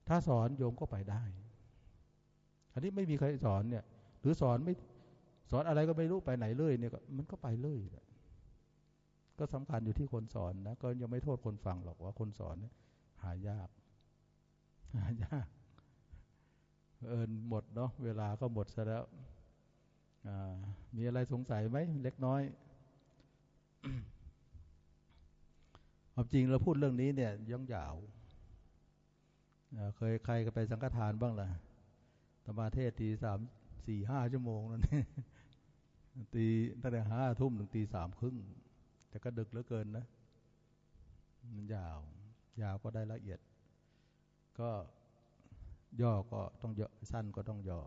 ถ้าสอนโยมก็ไปได้ อันนี้ไม่มีใครสอนเนี่ย หรือสอนไม่สอนอะไรก็ไม่รู้ไปไหนเลยเนี่ยมันก็ไปเลยก็สำคัญอยู่ที่คนสอนนะก็ยังไม่โทษคนฟังหรอกว่าคนสอนเนี่ยหายาก หายาก เอินหมดเนาะเวลาก็หมดซะแล้วมีอะไรสงสัยไหมเล็กน้อยความจริงเราพูดเรื่องนี้เนี่ยย่องยาวเคยใครก็ไปสังฆทานบ้างล่ะธรรมาเทศตีสามสี่ห้าชั่วโมงนั่นตีตั้งแต่ห้าทุ่มถึงตีสามครึ่ง แต่ก็ดึกเหลือเกินนะ มันยาว ยาวก็ได้ละเอียด ก็ ย่อก็ต้องย่อสั้นก็ต้องย่อ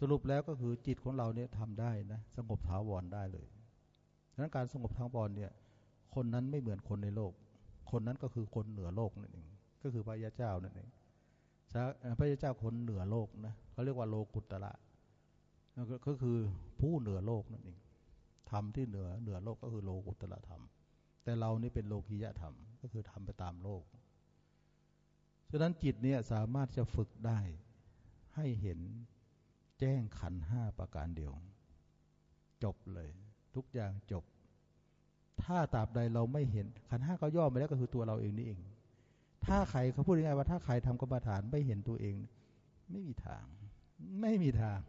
สรุปแล้วก็คือจิตของเราเนี่ยทำได้นะสงบถาวรได้เลยดังนั้นการสงบถาวรเนี่ย คนนั้นไม่เหมือนคนในโลก คนนั้นก็คือคนเหนือโลกนั่นเองก็คือพระยาเจ้านั่นเองพระยาเจ้าคนเหนือโลกนะเขาเรียกว่าโลกุตระก็คือผู้เหนือโลกนั่นเองธรรมที่เหนือเหนือโลกก็คือโลกุตระธรรม แต่เรานี่เป็นโลกียธรรม ก็คือทำไปตามโลก ฉะนั้นจิตเนี่ยสามารถจะฝึกได้ ให้เห็นแจ้งขันห้าประการเดียว จบเลย ทุกอย่างจบ ถ้าตราบใดเราไม่เห็น ขันห้าก็ย่อมาแล้วก็คือตัวเราเองนี่เอง ถ้าใครเขาพูดง่ายว่า ถ้าใครทำกรรมฐานไม่เห็นตัวเอง ไม่มีทาง ไม่มีทาง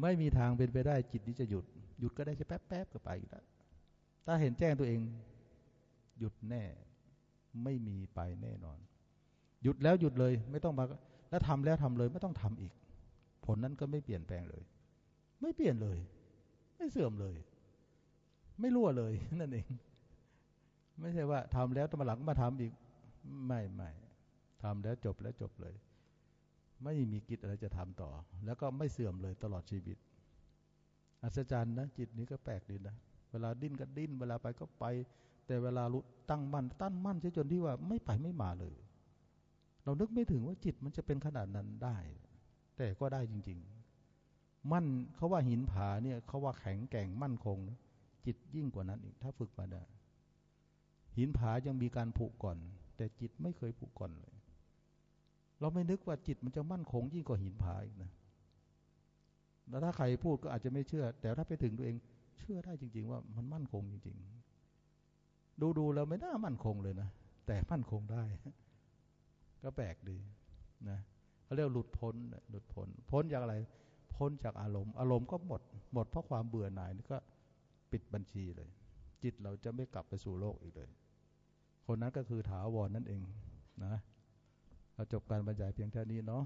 ไม่มีทางเป็นไปได้ จิตนี้จะหยุด หยุดก็ได้แค่แป๊บแป๊บก็ไปแล้วถ้าเห็นแจ้งตัวเอง หยุดแน่ ไม่มีไปแน่นอน หยุดแล้วหยุดเลย ไม่ต้องมาแล้วทำแล้วทำเลย ไม่ต้องทำอีก ผลนั้นก็ไม่เปลี่ยนแปลงเลย ไม่เปลี่ยนเลย ไม่เสื่อมเลย ไม่รั่วเลยนั่นเอง ไม่ใช่ว่าทำแล้วตมาหลังมาทำอีก ไม่ไม่ทำแล้วจบแล้วจบเลย ไม่มีกิจอะไรจะทำต่อ แล้วก็ไม่เสื่อมเลยตลอดชีวิต อัศจรรย์นะจิตนี้ก็แปลกดีนะเวลาดิ้นก็ดิ้น เวลาไปก็ไป แต่เวลารู้ตั้งมั่นตั้งมั่นใช่จนที่ว่าไม่ไปไม่มาเลย เรานึกไม่ถึงว่าจิตมันจะเป็นขนาดนั้นได้ แต่ก็ได้จริง ๆ มั่นเขาว่าหินผาเนี่ยเขาว่าแข็งแกร่งมั่นคงนะจิตยิ่งกว่านั้นอีกถ้าฝึกมาได้หินผายังมีการผุก่อน แต่จิตไม่เคยผุก่อนเลย เราไม่นึกว่าจิตมันจะมั่นคงยิ่งกว่าหินผาอีกนะแล้วถ้าใครพูดก็อาจจะไม่เชื่อ แต่ถ้าไปถึงตัวเอง เชื่อได้จริง ๆ ว่ามันมั่นคงจริง ๆ ดูดูแล้วไม่น่ามั่นคงเลยนะแต่มั่นคงได้ ก็แปลกดีนะเขาเรียกหลุดพ้นหลุดพ้นพ้นจากอะไร พ้นจากอารมณ์ อารมณ์ก็หมด หมดเพราะความเบื่อหน่ายนี่ก็ปิดบัญชีเลย จิตเราจะไม่กลับไปสู่โลกอีกเลย คนนั้นก็คือถาวรนนั่นเองนะเราจบการบรรยายเพียงเท่านี้เนาะ